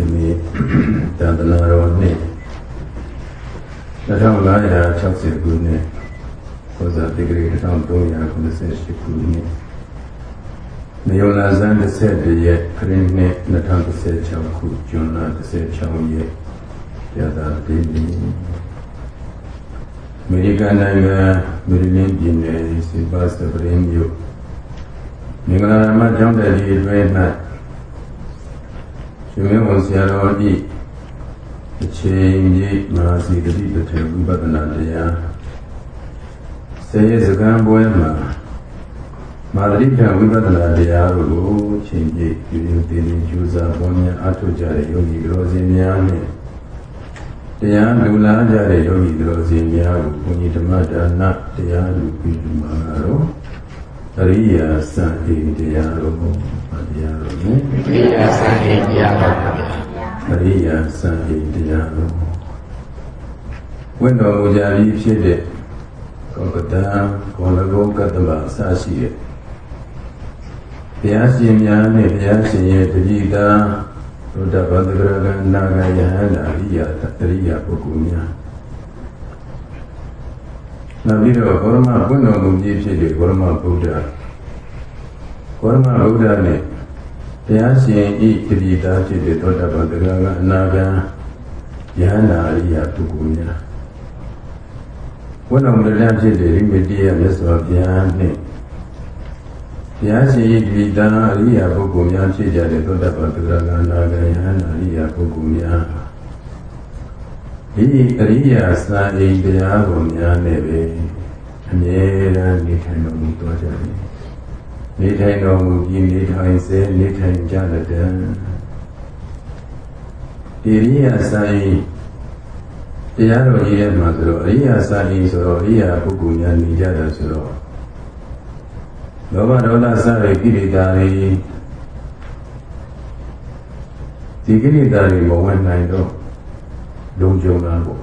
ဒီနေ့တန်တနာတော်နှစ်2560ခုနှစ်ကိုဇာတိဂရီ1398ခုနှစ်နေယုံလာဇန်21ရက်ခရစ်နှစ်2016ခုဇွန်လ16ရက်ရတာဒီနေ့အမေရိကန်နိုင်ငံမေရီလင်းပြည်နယ်စီပါစပရင်မြို့မင်္ဂလာရမကျောင်းတဲ့ဒီအတွင်း၌ ရှင်မင်းဝန်ဆရာတော်ဤအချိန်ကြီးမဟာစီတတိတထေဝိပဿနာတရားဆယ်ရစကံပွဲမှာမာသရိကဝိပဿနာတရားတို့ကိုအချိန်ကြီးပြုပြုတည်တည်ကျူးစာပေါ်များအထောက်ကြတဲ့ယောဂီတော်စင်များနဲ့တရားလူလားကြတဲ့ယောဂီတော်စင်များကိုဘုန်းကြီးဓမ္မဒါနတရားလူပြုမှာတော့အရိယာစံအိတရားတော် တရားတော်နဲ့အရိယာစံအိတရားတော်အရိယာစံအိတရားတော်ဝိတ္တော်မူကြပြီးဖြစ်တဲ့ကောကတံကောလဂုကတ္တမအစရှိတဲ့ဘုရားရှင်များနဲ့ဘုရားရှင်ရဲ့တတိတာဘုဒ္ဓဘာသာကရကနာဂယဟန္တာအရိယာတရိယာပုဂ္ဂိုလ်များနောက်ပြီးတော့ဘောရမပွင့်တော်မူကြီးဖြစ်တဲ့ဘောရမဗုဒ္ဓဘောရမဗုဒ္ဓနဲ့ တရားရှင်ဤတတိတာဖြစ်တဲ့သောတာပန်တဂရကအနာဂံယဟန္တာအရိယာပုဂ္ဂိုလ်များဝိနမရဏဖြစ်တဲ့ရိမတိယမြတ်စွာဘုရားနဲ့ဘုရားရှင်ဤတတိတာအရိယာပုဂ္ဂိုလ်များဖြစ်ကြတဲ့သောတာပန်တဂရကအနာဂံယဟန္တာအရိယာပုဂ္ဂိုလ်များဒီအရိယာစာအိမ်တရားကိုများနဲ့ပဲအမြဲတမ်းနေထိုင်တော်မူတော်ကြတယ် နေထိုင်တော်မူပြီးနေထိုင်စေနေထိုင်ကြတဲ့တည်းဒီအရိယာစာအိမ်တရားတော်ကြီးရဲ့မှာဆိုတော့အရိယာစာအိမ်ဆိုတော့အရိယာပုဂ္ဂိုလ်များနေကြတယ်ဆိုတော့လောဘဒေါသစတဲ့ကိလေသာတွေဒီကိလေသာတွေမဝင်နိုင်တော့လုံခြုံတာပေါ့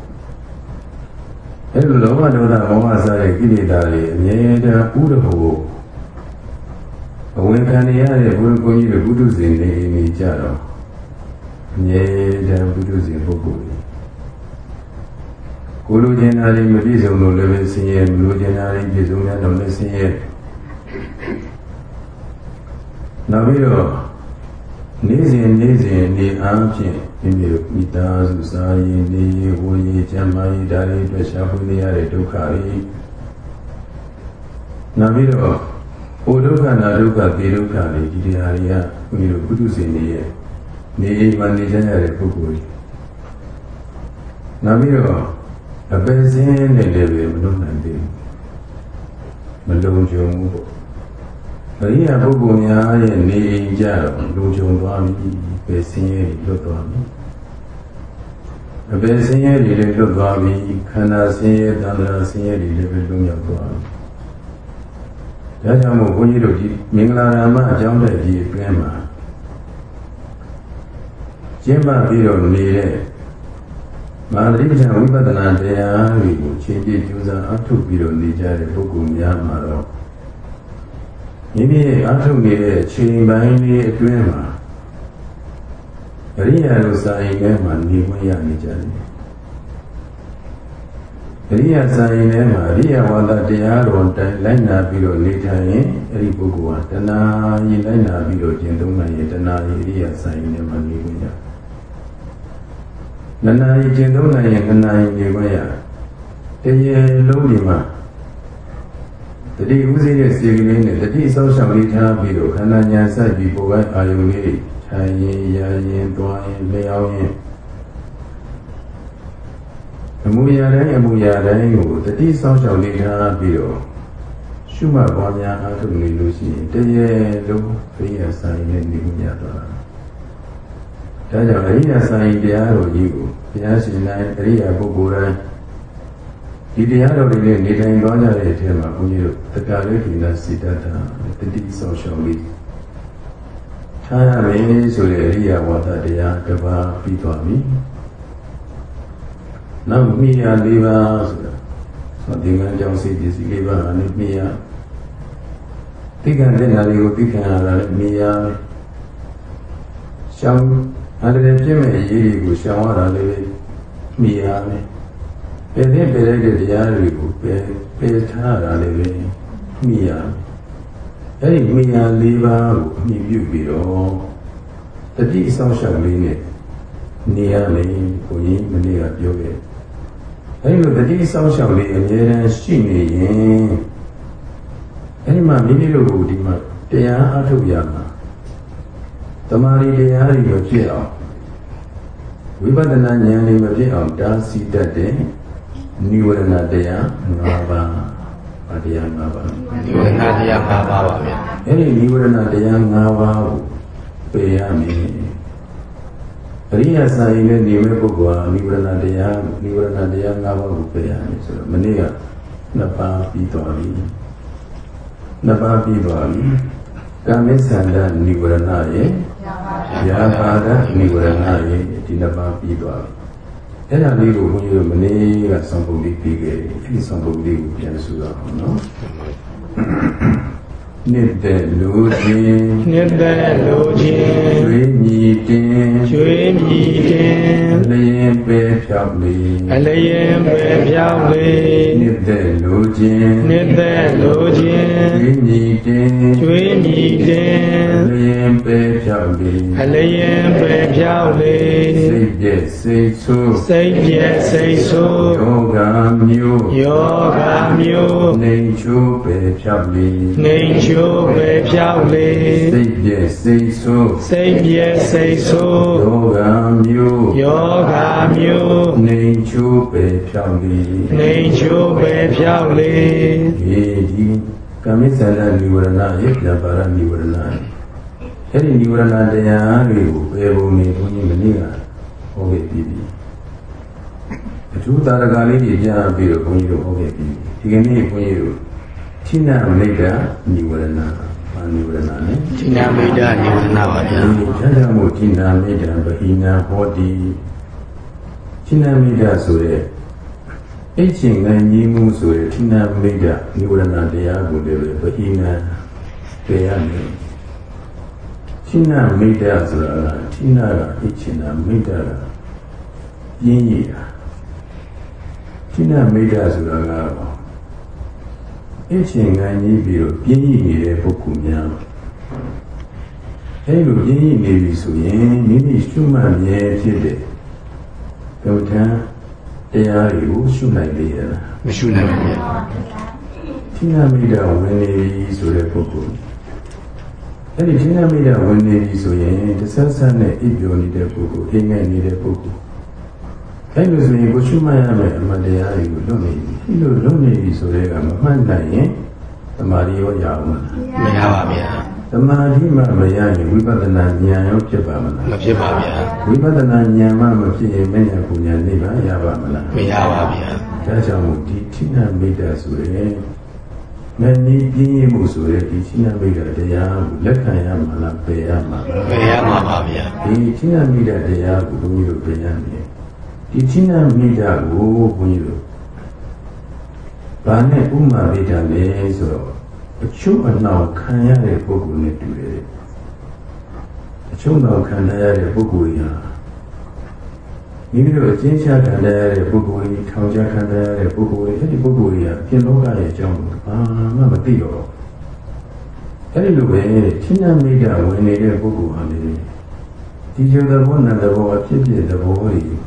အဲလိုလောဘဒေါသမောဟစတဲ့ကိလေသာတွေအမြဲတမ်းဥဒဟု အဝင်ခံရတဲ့ဘုရားကိုကြီးတွေဘုဒ္ဓဇင်နေနေကြတော့အမြဲတမ်းဘုဒ္ဓဇင်ပုဂ္ဂိုလ်ကိုလိုချင်တာတွေမပြည့်စုံလို့လည်းပဲဆင်းရဲမလိုချင်တာတွေပြည့်စုံရတော့လည်းဆင်းရဲနောက်ပြီးတော့နေ့စဉ်နေ့စဉ်နေအားဖြင့်မိမိတို့မိသားစုစားရည်နေရဝရည်ကျမ်းမာရေးဒါတွေအတွက်ရှာဖွေနေရတဲ့ဒုက္ခတွေနောက်ပြီးတော့ ဟိုဒုက္ခနာဒုက္ခသေဒုက္ခတွေဒီတရားတွေကမိမိတို့ပုထုဇဉ်တွေရဲ့နေအိမ်မှာနေကြရတဲ့ပုဂ္ဂိုလ်တွေနောက်ပြီးတော့အပယ်စင်းနဲ့လည်းပဲမလုံးနိုင်သေးဘူးမလုံးကြုံဘူးပေါ့အရိယာပုဂ္ဂိုလ်များရဲ့နေအိမ်ကြတော့လုံခြုံသွားပြီပဲဆင်းရဲလွတ်သွားပြီအပယ်ဆင်းရဲတွေလည်းလွတ်သွားပြီခန္ဓာဆင်းရဲတဏ္ဍာဆင်းရဲတွေလည်းပဲလွတ်မြောက်သွားပြီ ဒါကြောင့်မို့ဘုန်းကြီးတို့ဒီမင်္ဂလာရမအကြောင်းတဲ့ဒီအတွင်းမှာကျင့်ပပြီးတော့နေတဲ့မာသရိပ္ပံဝိပဿနာတရားတွေကိုချင်းပြည့်ကြိုးစားအထုတ်ပြီးတော့နေကြတဲ့ပုဂ္ဂိုလ်များမှာတော့မိမိရဲ့အထုတ်နေတဲ့အချိန်ပိုင်းလေးအတွင်းမှာအရိယာတို့စာရင်ထဲမှာနေခွင့်ရနေကြတယ် အရိယာစာရင်ထဲမှာအရိယာဝါဒတရားတော်တိုင်လိုက်နာပြီးတော့နေထိုင်ရင်အဲ့ဒီပုဂ္ဂိုလ်ဟာတဏှာရင်လိုက်နာပြီးတော့ကျင့်သုံးနိုင်ရင်တဏှာရင်အရိယာစာရင်ထဲမှာနေခွင့်ရတယ်နနာရီကျင့်သုံးနိုင်ရင်နနာရီနေခွင့်ရတရေလုံးဒီမှာတတိဥစည်းရဲ့စေကလေးနဲ့တတိဆောက်ရှောက်လေးထားပြီးတော့ခန္ဓာညာဆက်ပြီးပေါ်ပိုင်းအာယုလေးထိုင်ရင်ရာရင်တွားရင်လျှောင်းရင် အမှုရာတိုင်းအမှုရာတိုင်းကိုတတိဆောက်ရှောက်လေးထားပြီးတော့ရှုမှတ်ပွားများအားထုတ်နေလို့ရှိရင်တရေလုံးခရိယာဆိုင်နဲ့နေမှုရသွားတာဒါကြောင့်အရိယာဆိုင်တရားတော်ကြီးကိုဘုရားရှင်တိုင်းအရိယာပုဂ္ဂိုလ်တိုင်းဒီတရားတော်တွေနဲ့နေထိုင်သွားကြတဲ့အထက်မှာဘုန်းကြီးတို့တက္ကရာကိနာစိတ္တတာတတိဆောရှောင်းလေးထားရမယ်ဆိုတဲ့အရိယာဝါဒတရားတစ်ပါးပြီးသွားပြီ နောက်မိယာ၄ပါးဆိုတာဆိုဒီငန်းကြောင့်စိတ်ပစ္စည်း၄ပါးနဲ့မိယာသိက္ခာတဲ့နာလေးကိုသိက္ခာရတာလည်းမိယာရှောင်းအန္တရာယ်ပြည့်မဲ့အရေးတွေကိုရှောင်ရတာလည်းမိရမယ်ပယ်တဲ့ပယ်လိုက်တဲ့တရားတွေကိုပယ်ပယ်ထားတာလည်းမိရမယ်အဲ့ဒီမိယာ၄ပါးကိုအမိပြုပြီးတော့တတိအဆောင်ရှောက်လေးနဲ့နေရမယ်ကိုကြီးမနေ့ကပြောခဲ့ အဲ့ဒီလိုတတိအဆောင်ရှောက်လေးအမြဲတမ်းရှိနေရင်အဲ့ဒီမှာမိမိတို့ကိုဒီမှာတရားအထုတ်ရမှာတမာရီတရားတွေမဖြစ်အောင်ဝိပဿနာဉာဏ်တွေမဖြစ်အောင်တားဆီးတတ်တဲ့နိဝရဏတရား၅ပါး။ဘာတရား၅ပါးဒီဝိညာဉ်တရား၅ပါးပါဗျာ။အဲ့ဒီနိဝရဏတရား၅ပါးကိုပယ်ရမယ်။ အရိယာစာရင်နဲ့နေမဲ့ပုဂ္ဂိုလ်ဟာနိဝရဏတရားနိဝရဏတရား၅ပါးကိုပယ်ရမယ်ဆိုတော့မနေ့ကနှစ်ပါးပြီးသွားပြီ။နှစ်ပါးပြီးသွားပြီ။ကာမိသန္တနိဝရဏရဲ့ယာပါဒနိဝရဏရဲ့ဒီနှစ်ပါးပြီးသွားပြီ။အဲ့ဒါလေးကိုဘုန်းကြီးတို့မနေ့ကသံပုဒ်လေးပြီးခဲ့တယ်။အဲ့ဒီသံပုဒ်လေးကိုပြန်ဆိုရအောင်နော်။နှစ်တဲ့လူချင်းနှစ်သက်လိုခြင်း က်လေအလျင်ပဲပြောင်းလေနှစ်တဲ့လူချင်းနှစ်သက်လိုခြင်းကျွေးမြည်တင်ကျွေးမြည်တင်လျင်ပဲဖြောက်လေအလျင်ပဲပြောင်းလေစိတ်ပြည့်စိတ်ဆိုးစိတ်ပြည့်စိတ်ဆိုးယောဂမျိုးယောဂမျိုးနေချိုးပဲဖြောက်လေနှိမ်ချိုးပဲပြောင်းလေစိတ်ပြည့်စိတ်ဆိုးစိတ်ပြည့်စိတ်ဆိုးယောဂမျိုးယောဂမျိုးနေချိုးပဲဖြောက်လေနှိမ်ချိုးပဲပြောင်းလေဒီဒီကာမိသန္တနိဝရဏရဲ့ပြပါရနိဝရဏရဲ့အဲ့ဒီနိဝရဏတရားတွေကိုပယ်ပုံနေဘုန်းကြီးမနေ့ကဟောခဲ့ပြီးပြီအထူးတာရကလေးကြီးကြားပြီးတော့ဘုန်းကြီးတို့ဟောခဲ့ပြီးပြီဒီကနေ့ဘုန်းကြီးတို့ဌိနမိတ်တာနိဝရဏဘာနိဝရဏလဲဒီနာမိတ်တာနိဝရဏပါဗျာဒီဌာနမှုဌိနမိတ်တာဗဟိနာဟောတိ ဌိနမိတ်တာဆိုတဲ့အိတ်ချင်ငံကြီးမှုဆိုတဲ့ဌိနမိတ်တာနိဝရဏတရားကိုလည်းပဲဗဟိနာတရားနဲ့ဌိနမိတ်တာဆိုတာကဌိနကအိတ်ချင်တာမိတ်တာကပြင်းရတာဌိနမိတ်တာဆိုတာကတော့အိတ်ချင်ငံကြီးပြီးတော့ပြင်းရနေတဲ့ပုဂ္ဂိုလ်များအဲလိုပြင်းရနေပြီဆိုရင်မိမိရှုမှတ်မြဲဖြစ်တဲ့ ဒုဋ္ဌံတရားတွေကိုရှုနိုင်လေရလားမရှိနိုင်ပါဗျာဌိနမိတ်တာဝင်နေပြီဆိုတဲ့ပုဂ္ဂိုလ်အဲ့ဒီဌိနမိတ်တာဝင်နေပြီဆိုရင်တဆဆန်းနဲ့အိပ်ပျော်နေတဲ့ပုဂ္ဂိုလ်အိမ်ငယ်နေတဲ့ပုဂ္ဂိုလ်အဲ့လိုဆိုရင်ကိုရှုမှတ်ရမယ်အမှန်တရားတွေကိုလွတ်နေပြီဒီလိုလွတ်နေပြီဆိုတဲ့ကမမှတ်နိုင်ရင်သမာဓိရောရအောင်မလားမရပါဗျာ သမာဓိမှမရရင်ဝိပဿနာဉာဏ်ရောဖြစ်ပါမလားမဖြစ်ပါဗျာဝိပဿနာဉာဏ်မှမဖြစ်ရင်မဉ္ဇဉ်ပူဉာဏ်နိဗ္ဗာန်ရပါမလားမရပါဗျာဒါကြောင့်မို့ဒီဌိနမိတ်တာဆိုရင်မဏိပြင်းရမှုဆိုတဲ့ဒီဌိနမိတ်တာတရားကိုလက်ခံရမှာလားပယ်ရမှာလားမရမှာပါဗျာဒီဌိနမိတ်တာတရားကိုဘုန်းကြီးတို့ပယ်ရမယ်ဒီဌိနမိတ်တာကိုဘုန်းကြီးတို့ဘာနဲ့ဥမာမိတ်တာလဲဆိုတော့ အချုံအနှောင်ခံရတဲ့ပုဂ္ဂိုလ်နဲ့တူတယ်အချုံအနှောင်ခံရတဲ့ပုဂ္ဂိုလ်ကြီးဟာမိမိတို့အကျဉ်းချခံရတဲ့ပုဂ္ဂိုလ်ကြီးထောင်ချခံရတဲ့ပုဂ္ဂိုလ်ကြီးအဲ့ဒီပုဂ္ဂိုလ်ကြီးကပြင်လောကရဲ့အကြောင်းကိုဘာမှမသိတော့ဘူးအဲ့ဒီလိုပဲဌိနမိတ်တာဝင်နေတဲ့ပုဂ္ဂိုလ်ဟာလေဒီကျသဘောနံသဘောအဖြစ်ဖြစ်သဘောကြီး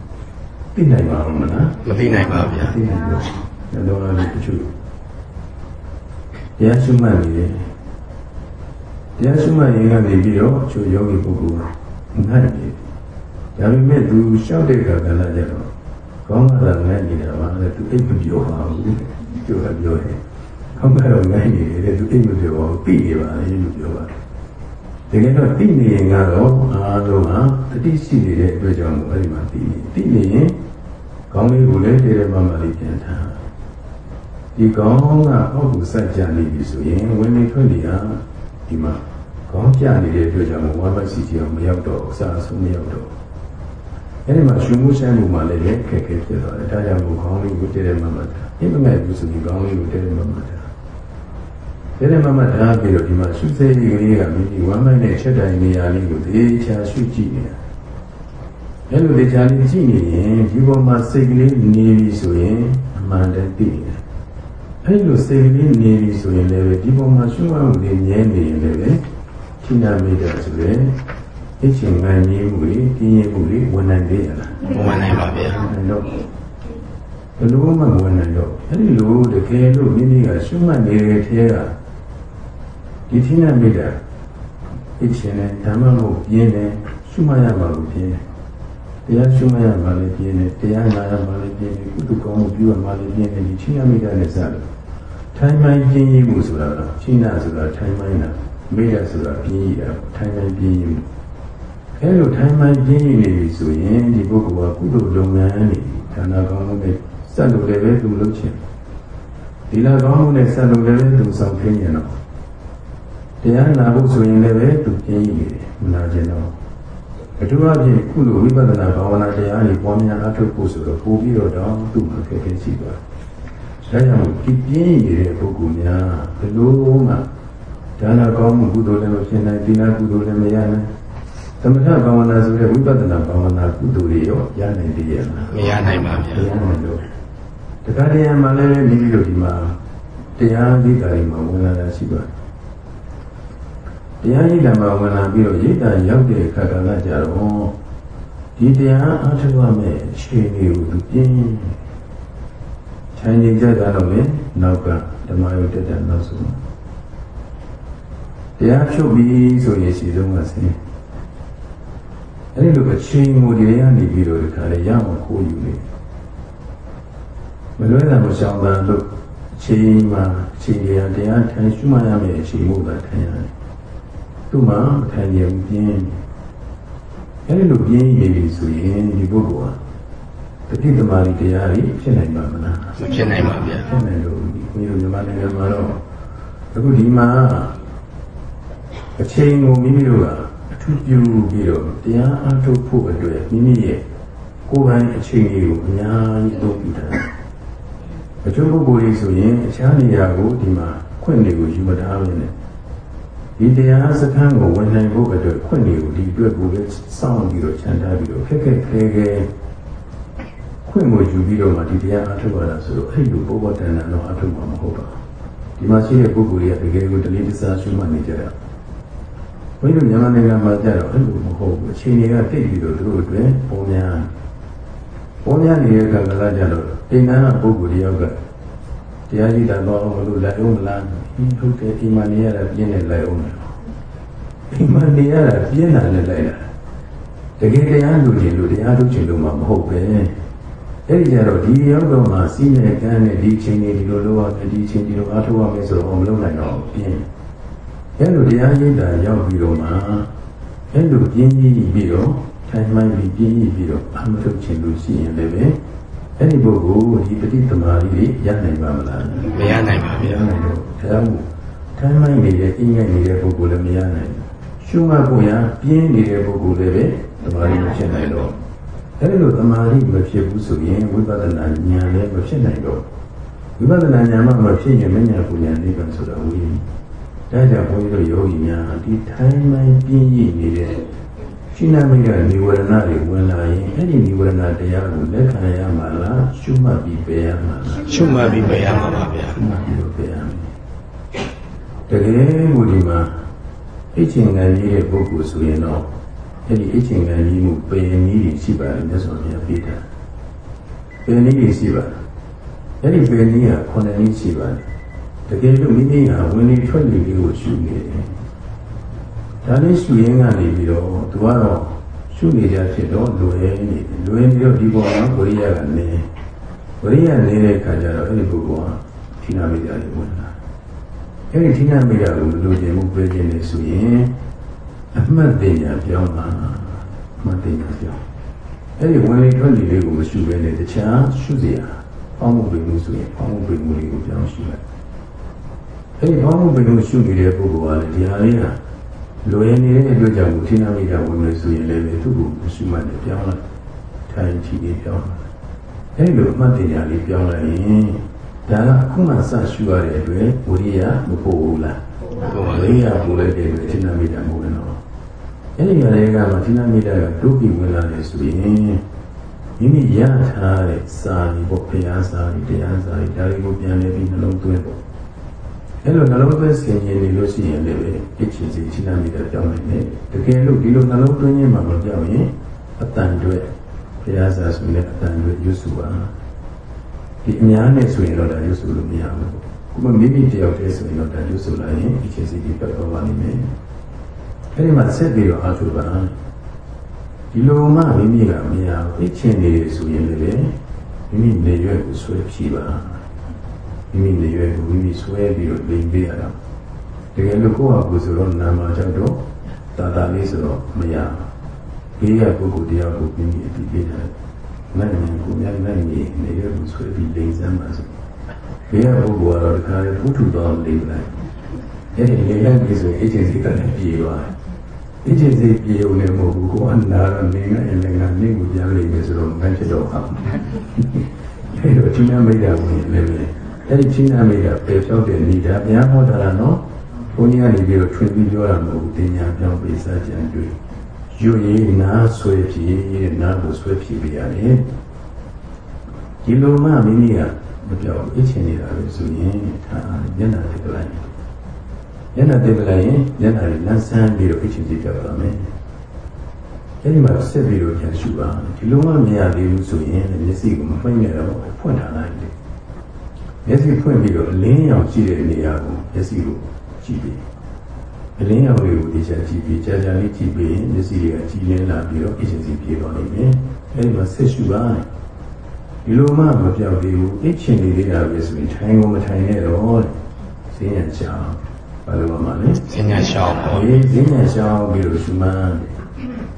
သိနိုင်ပါဦးမလားမသိနိုင်ပါဗျာသိနိုင်လို့လည်းတော့လည်းတချို့ တရားရှိမှတ်နေတယ်တရားရှိမှတ်ရင်ကနေပြီးတော့အချို့ယောဂီပုဂ္ဂိုလ်ကငတ်နေတယ်ဒါပေမဲ့သူလျှောက်တဲ့ခါကလည်းကြတော့ကောင်းလာငတ်နေတာပါလေသူအိတ်မပြောပါဘူးသူကပြောတယ်ကောင်းကတော့ငတ်နေတယ်သူအိတ်မပြောပါဘူးပြီးနေပါလေလို့ပြောပါတယ်တကယ်တော့တိနေရင်ကတော့အားလုံးဟာတတိရှိနေတဲ့အတွက်ကြောင့်မို့အဲ့ဒီမှာတိနေတိနေရင်ကောင်းလေးကိုလည်းတည်းတည်းမှမှလေးပြန်ထား ဒီကောင်းကအောက်ကိုဆက်ကြနေပြီဆိုရင်ဝင်နေထွက်နေဟာဒီမှာကောင်းကြနေတဲ့အတွက်ကြောင့်မို့ဝမ်းမစီတီအောင်မရောက်တော့အစားအဆုံးမရောက်တော့အဲ့ဒီမှာရှင်မှုဆိုင်မှုမှာလည်းခက်ခဲဖြစ်သွားတယ်ဒါကြောင့်မို့ကောင်းလေးကိုတည်းတည်းမှမှထားအိမ်မမဲ့ဘူးဆိုပြီးကောင်းလေးကိုတည်းတည်းမှမှထားဒါနဲ့မမထားပြီးတော့ဒီမှာရှုစိတ်ကလေးကမိမိဝမ်းမိုက်နဲ့ချက်တိုင်းနေရာလေးကိုသေချာရှုကြည့်နေတာအဲ့လိုတရားလေးကြည့်နေရင်ဒီပေါ်မှာစိတ်ကလေးနေပြီဆိုရင်အမှန်တည်းသိတယ် အဲ့လိုစိတ်ကလေးနေပြီဆိုရင်လည်းဒီပေါ်မှာရှုမှတ်မှုတွေမြဲနေရင်လည်းထိနာမိတယ်ဆိုရင်အချင်းငန်းကြီးမှုတွေပြင်းရမှုတွေဝန်နိုင်သေးရလားဘုံမနိုင်ပါဗျာဝန်နိုင်တော့ဘယ်လိုမှမဝန်နိုင်တော့အဲ့ဒီလိုတကယ်လို့မိမိကရှုမှတ်နေတဲ့ထဲကဒီထိနာမိတာအချင်းနဲ့ဓမ္မမို့ပြင်းတယ်ရှုမှတ်ရမှာကိုပြင်းတယ် တရားရှုမှတ်ရမှာလည်းပြင်းတယ်တရားနာရမှာလည်းပြင်းတယ်ကုသကောင်းမှုပြုရမှာလည်းပြင်းတယ်ဒီထိနာမိတာနဲ့စတယ်ထိုင်မှန်ပြင်းရမှုဆိုတာကချိနာဆိုတာထိုင်မှန်တာမိရဆိုတာပြင်းရတာထိုင်မှန်ပြင်းရမှုအဲလိုထိုင်မှန်ပြင်းနေပြီဆိုရင်ဒီပုဂ္ဂိုလ်ကကုသိုလ်လုပ်ငန်းနေဌာနကောင်းမှုနဲ့စက်လို့လည်းပဲသူလုပ်ချင်ဒီလာကောင်းမှုနဲ့စက်လို့လည်းပဲသူဆောင်ပြင်းနေတော့တရားနာဖို့ဆိုရင်လည်းပဲသူပြင်းနေတယ်မနာကျင်တော့ အထူးအဖြင့်ကုသိုလ်ဝိပဿနာဘာဝနာတရားတွေပွားများအထောက်ဖို့ဆိုတော့ပို့ပြီးတော့တော့သူ့မှာခက်ခဲရှိသွားတယ်ဒါကြောင့်ဒီပြင်းနေတဲ့ပုဂ္ဂိုလ်များဘယ်လိုမှဒါနကောင်းမှုကုသိုလ်လည်းမဖြစ်နိုင်ဒီနာကုသိုလ်လည်းမရနိုင်သမထဘာဝနာဆိုတဲ့ဝိပဿနာဘာဝနာကုသိုလ်တွေရောရနိုင်သေးရဲ့လားမရနိုင်ပါဗျာတရားနဲ့လို့တခါတည်းမှလည်းမိမိတို့ဒီမှာတရားဒီတာတွေမှာဝင်လာတာရှိပါတယ် တရားရည်ဓမ္မဝင်လာပြီးတော့ရိတ်တန်ရောက်တဲ့အခါကလည်းကြတော့ဒီတရားအားထုတ်ရမယ့်အခြေအနေကိုသူပြင်းခြံနေကြတာတော့လေနောက်ကဓမ္မယုတ်တက်တဲ့နောက်ဆုံးတရားဖြုတ်ပြီးဆိုရင်ရှိဆုံးကဆင်းအဲ့ဒီလိုအချိန်ကိုဒီထဲကနေပြီးတော့ဒီခါလေးရအောင်ခိုးယူနေမလွဲတာမရှောင်တာလို့အချိန်မှာအချိန်ကြီးတရားထိုင်ရှုမှတ်ရမယ့်အချိန်မို့သာထိုင်ရတယ် သူ့မှာမထိုင်ရင်ပြင်းအဲ့ဒီလိုပြင်းရည်ဆိုရင်ဒီပုဂ္ဂိုလ်ဟာတတိသမารီတရားကြီးဖြစ်နိုင်ပါမလားမဖြစ်နိုင်ပါဗျာဖြစ်နိုင်လို့ဒီလိုမြန်မာနိုင်ငံမှာတော့အခုဒီမှာအချိန်ကိုမိမိတို့ကအထူးပြုပြီးတော့တရားအားထုတ်ဖို့အတွက်မိမိရဲ့ကိုယ်ပိုင်အချိန်ကြီးကိုအများကြီးအသုံးပြုတာအချို့ပုဂ္ဂိုလ်တွေဆိုရင်အခြားနေရာကိုဒီမှာခွင့်တွေကိုယူမထားဘူးနဲ့ ဒီတရားစခန်းကိုဝင်နိုင်ဖို့အတွက်ခွင့်တွေကိုဒီအတွက်ကိုပဲစောင့်ပြီးတော့ခြံထားပြီးတော့ခက်ခက်ခဲခဲခွင့်ကိုယူပြီးတော့မှဒီတရားအားထုတ်ရတာဆိုတော့အဲ့လိုဘောဘောတန်တန်တော့အားထုတ်မှာမဟုတ်ပါဘူးဒီမှာရှိတဲ့ပုဂ္ဂိုလ်တွေကတကယ်ကိုတလေးတစားရှုမှတ်နေကြတာဘုန်းကြီးတို့မြန်မာနိုင်ငံမှာကြတော့အဲ့လိုမဟုတ်ဘူးအချိန်တွေကတိတ်ပြီးတော့သူတို့အတွက်ပုံများပုံများနေတဲ့ကံကလာကြတော့အိမ်သားပုဂ္ဂိုလ်တယောက်က တရားကြီးတာတော့မလို့လိုက်အောင်မလားဟုတ်တယ်ဒီမှာနေရတာပြင်းနေလိုက်အောင်ဒီမှာနေရတာပြင်းတာနဲ့လိုက်တာတကယ်တရားလူချင်းလူတရားထုတ်ချင်လို့မှမဟုတ်ပဲအဲ့ဒီကြတော့ဒီရောက်တော့မှစီးနေကန်းနဲ့ဒီချင်းတွေဒီလိုလုပ်ရမယ်ဒီချင်းဒီလိုအားထုတ်ရမယ်ဆိုတော့မလုပ်နိုင်တော့ပြင်းအဲ့လိုတရားရည်တာရောက်ပြီးတော့မှအဲ့လိုပြင်းကြီးပြီးတော့ထိုင်မှန်ပြီးပြင်းကြီးပြီးတော့အမထုတ်ချင်လို့ရှိရင်လည်းပဲ အဲ့ဒီပုဂ္ဂိုလ်ဒီပဋိသမารီရနိုင်ပါမလားမရနိုင်ပါမရဗျာနိုင်တော့တရားမှုထိုင်းမိုင်းနေတဲ့အင်းငယ်နေတဲ့ပုဂ္ဂိုလ်လည်းမရနိုင်ဘူးရှုမှတ်ဖို့ရပြင်းနေတဲ့ပုဂ္ဂိုလ်လည်းပဲသမာဓိမဖြစ်နိုင်တော့အဲဒီလိုသမာဓိမဖြစ်ဘူးဆိုရင်ဝိပဿနာဉာဏ်လည်းမဖြစ်နိုင်တော့ဝိပဿနာဉာဏ်မှမဖြစ်ရင်မဉာဏ်ပူဉာဏ်နိဗ္ဗာန်ဆိုတာဝိညာဉ်ဒါကြောင့်ဘုန်းကြီးတို့ယောဂီများဒီထိုင်းမိုင်းပြင်းရည်နေတဲ့ ရှိနာမိတ်ကနေဝရဏတွေဝင်လာရင်အဲ့ဒီနိဝရဏတရားကိုလက်ခံရမှာလားရှုမှတ်ပြီးပယ်ရမှာလားရှုမှတ်ပြီးပဲရမှာပါဗျာမှတ်ပြီးတော့ပြရမယ်တကယ်မူဒီမှာအချင်းခံကြီးတဲ့ပုဂ္ဂိုလ်ဆိုရင်တော့အဲ့ဒီအချင်းခံကြီးမှုပယ်နည်းတွေရှိပါတယ်မြတ်စွာဘုရားပြတာပယ်နည်းတွေရှိပါတယ်အဲ့ဒီပယ်နည်းကခုနှစ်နည်းရှိပါတယ်တကယ်လို့မိမိဟာဝင်နေထွက်နေလေးကိုရှုနေတယ် ဒါလေးရှုရင်းကနေပြီးတော့သူကတော့ရှုနေကြဖြစ်တော့လွယ်နေတယ်လွယ်ပြီးတော့ဒီပေါ်မှာကိုရိယာကနေဝိရိယနေတဲ့ခါကျတော့အဲ့ဒီပုဂ္ဂိုလ်ဟာဌိနာမိတာတွေဝင်လာအဲ့ဒီဌိနာမိတာကိုမလိုချင်ဘူးပြခြင်းနေဆိုရင်အမှတ်တင်ညာပြောင်းလာအမှတ်တင်ညာပြောင်းအဲ့ဒီဝင်လေထွက်လေလေးကိုမရှုဘဲနဲ့တခြားရှုစရာပေါင်းမှုပင်မှုဆိုရင်ပေါင်းမှုပင်မှုလေးကိုပြောင်းရှုလိုက်အဲ့ဒီပေါင်းမှုပင်မှုရှုနေတဲ့ပုဂ္ဂိုလ်ကလည်းဒီဟာလေးဟာ လိုရနေတဲ့အတွက်ကြောင့်ဌိနာမိတာဝင်လို့ဆိုရင်လည်းသူ့ကိုမရှုမှတ်နဲ့ပြောင်းလိုက်ထိုင်ကြည့်လေးပြောင်းလိုက်အဲ့လိုအမှတ်တင်ညာလေးပြောင်းလိုက်ရင်ဒါကအခုမှစရှုရတဲ့အတွက်ဝိရိယမပို့ဘူးလားဟုတ်ပါဝိဘူးရိယပို့လိုက်တဲ့အတွက်သင်္နာမိတာမဟုတ်ဘူးနော်အဲ့ဒီကလေးကမှဌိနမိတာကဒုက္ခိဝင်လာတယ်ဆိုရင်မိမိရထားတဲ့စာရီပေါ့ဘုရားစာရီတရားစာရီဒါတွေကိုပြန်လဲပြီးနှလုံးသွင်းပေါ့ အဲ့လိုနှလုံးသွင်းဆင်ခြင်နေလို့ရှိရင်လည်းအချင်းစီဌိနမိတာကြောင်းနေတယ်တကယ်လို့ဒီလိုနှလုံးသွင်းခြင်းမှမကြောက်ရင်အတန်တွေဘုရားစာဆိုရင်အတန်တွေရွတ်စုပါဒီအများနဲ့ဆိုရင်တော့ဒါရွတ်စုလို့မရဘူးခုမှမိမိတယောက်တည်းဆိုရင်တော့ဒါရွတ်စုလိုက်ရင်အချင်းစီဒီပတ်သွားပါလိမ့်မယ်အဲ့ဒီမှာဆက်ပြီးတော့အားထုတ်ပါဒီလိုမှမိမိကမရဘူးအချင်းနေဆိုရင်လည်းမိမိနေရွယ်ကိုဆွဲဖြီးပါ မိမိနေရွယ်ကိုမိမိဆွဲပြီးတော့လိမ်ပေးရတာတကယ်လို့ကိုယ့်ဟာကိုယ်ဆိုတော့နာမကြောင့်တော့တာတာလေးဆိုတော့မရဘူးဘေးကပုဂ္ဂိုလ်တရားကိုမိမိအတိပေးတယ်နိုင်နေကိုများနိုင်နေနေရွယ်ကိုဆွဲပြီးလိမ်စမ်းပါစို့ဘေးကပုဂ္ဂိုလ်ကတော့တခါလေဖုထုတော်လိမ်လိုက်အဲ့ဒီလိမ်လိုက်ပြီးဆိုရင်အချင်းစီကနေပြေသွားတယ်အချင်းစီပြေုံနဲ့မဟုတ်ဘူးကိုယ်အနာကနေငါအလည်းကနေကိုပြန်လိမ့်မယ်ဆိုတော့မဖြစ်တော့ဘူးအဲ့တော့ချင်းမိတ်တာဝင်လည်းပဲ အဲ့ဒီချင်းမိတ်တာပေဖြောက်တဲ့နေတာဘုရားဟောတာနော်ဘုန်းကြီးကနေပြီးတော့ထွင်ပြီးပြောတာမဟုတ်ဘူးတင်ညာပြောင်းပေးစားကြံတွေ့ယူရည်နာဆွဲဖြည်နာကိုဆွဲဖြည်ပြရတယ်ဒီလိုမှမိမိကမပြောဘူးအချင်းနေတာလို့ဆိုရင်ဒါမျက်နှာတစ်လိုက်မျက်နှာတစ်လိုက်ရင်မျက်နှာလေးလန်းဆန်းပြီးတော့အချင်းစီပြောရမယ်အဲဒီမှာဆက်ပြီးတော့ပြန်ရှုပါဒီလိုမှမရသေးဘူးဆိုရင်မျက်စိကိုမဖွင့်ရတော့ဖွင့်ထားလိုက်တယ် မျက်စိဖွင့်ပြီးတော့အလင်းရောင်ရှိတဲ့နေရာကိုမျက်စိကိုကြည့်ပြီးအလင်းရောင်လေးကိုဒီချက်ကြည့်ပြီးကြာကြာလေးကြည့်ပြီးမျက်စိတွေကကြည်လင်းလာပြီးတော့အချင်းစီပြေတော့နေမယ်အဲဒီမှာဆက်ရှုပါဒီလိုမှမပြောက်သေးဘူးအချင်းလေးလေးတာပဲဆိုရင်ထိုင်ကိုမထိုင်နဲ့တော့ဈေးရချောင်းဘာလို့မှလဲစဉ္ညာရှောင်းပေါ့အေးဈေးညံရှောင်းပြီးတော့ရှုမှန်း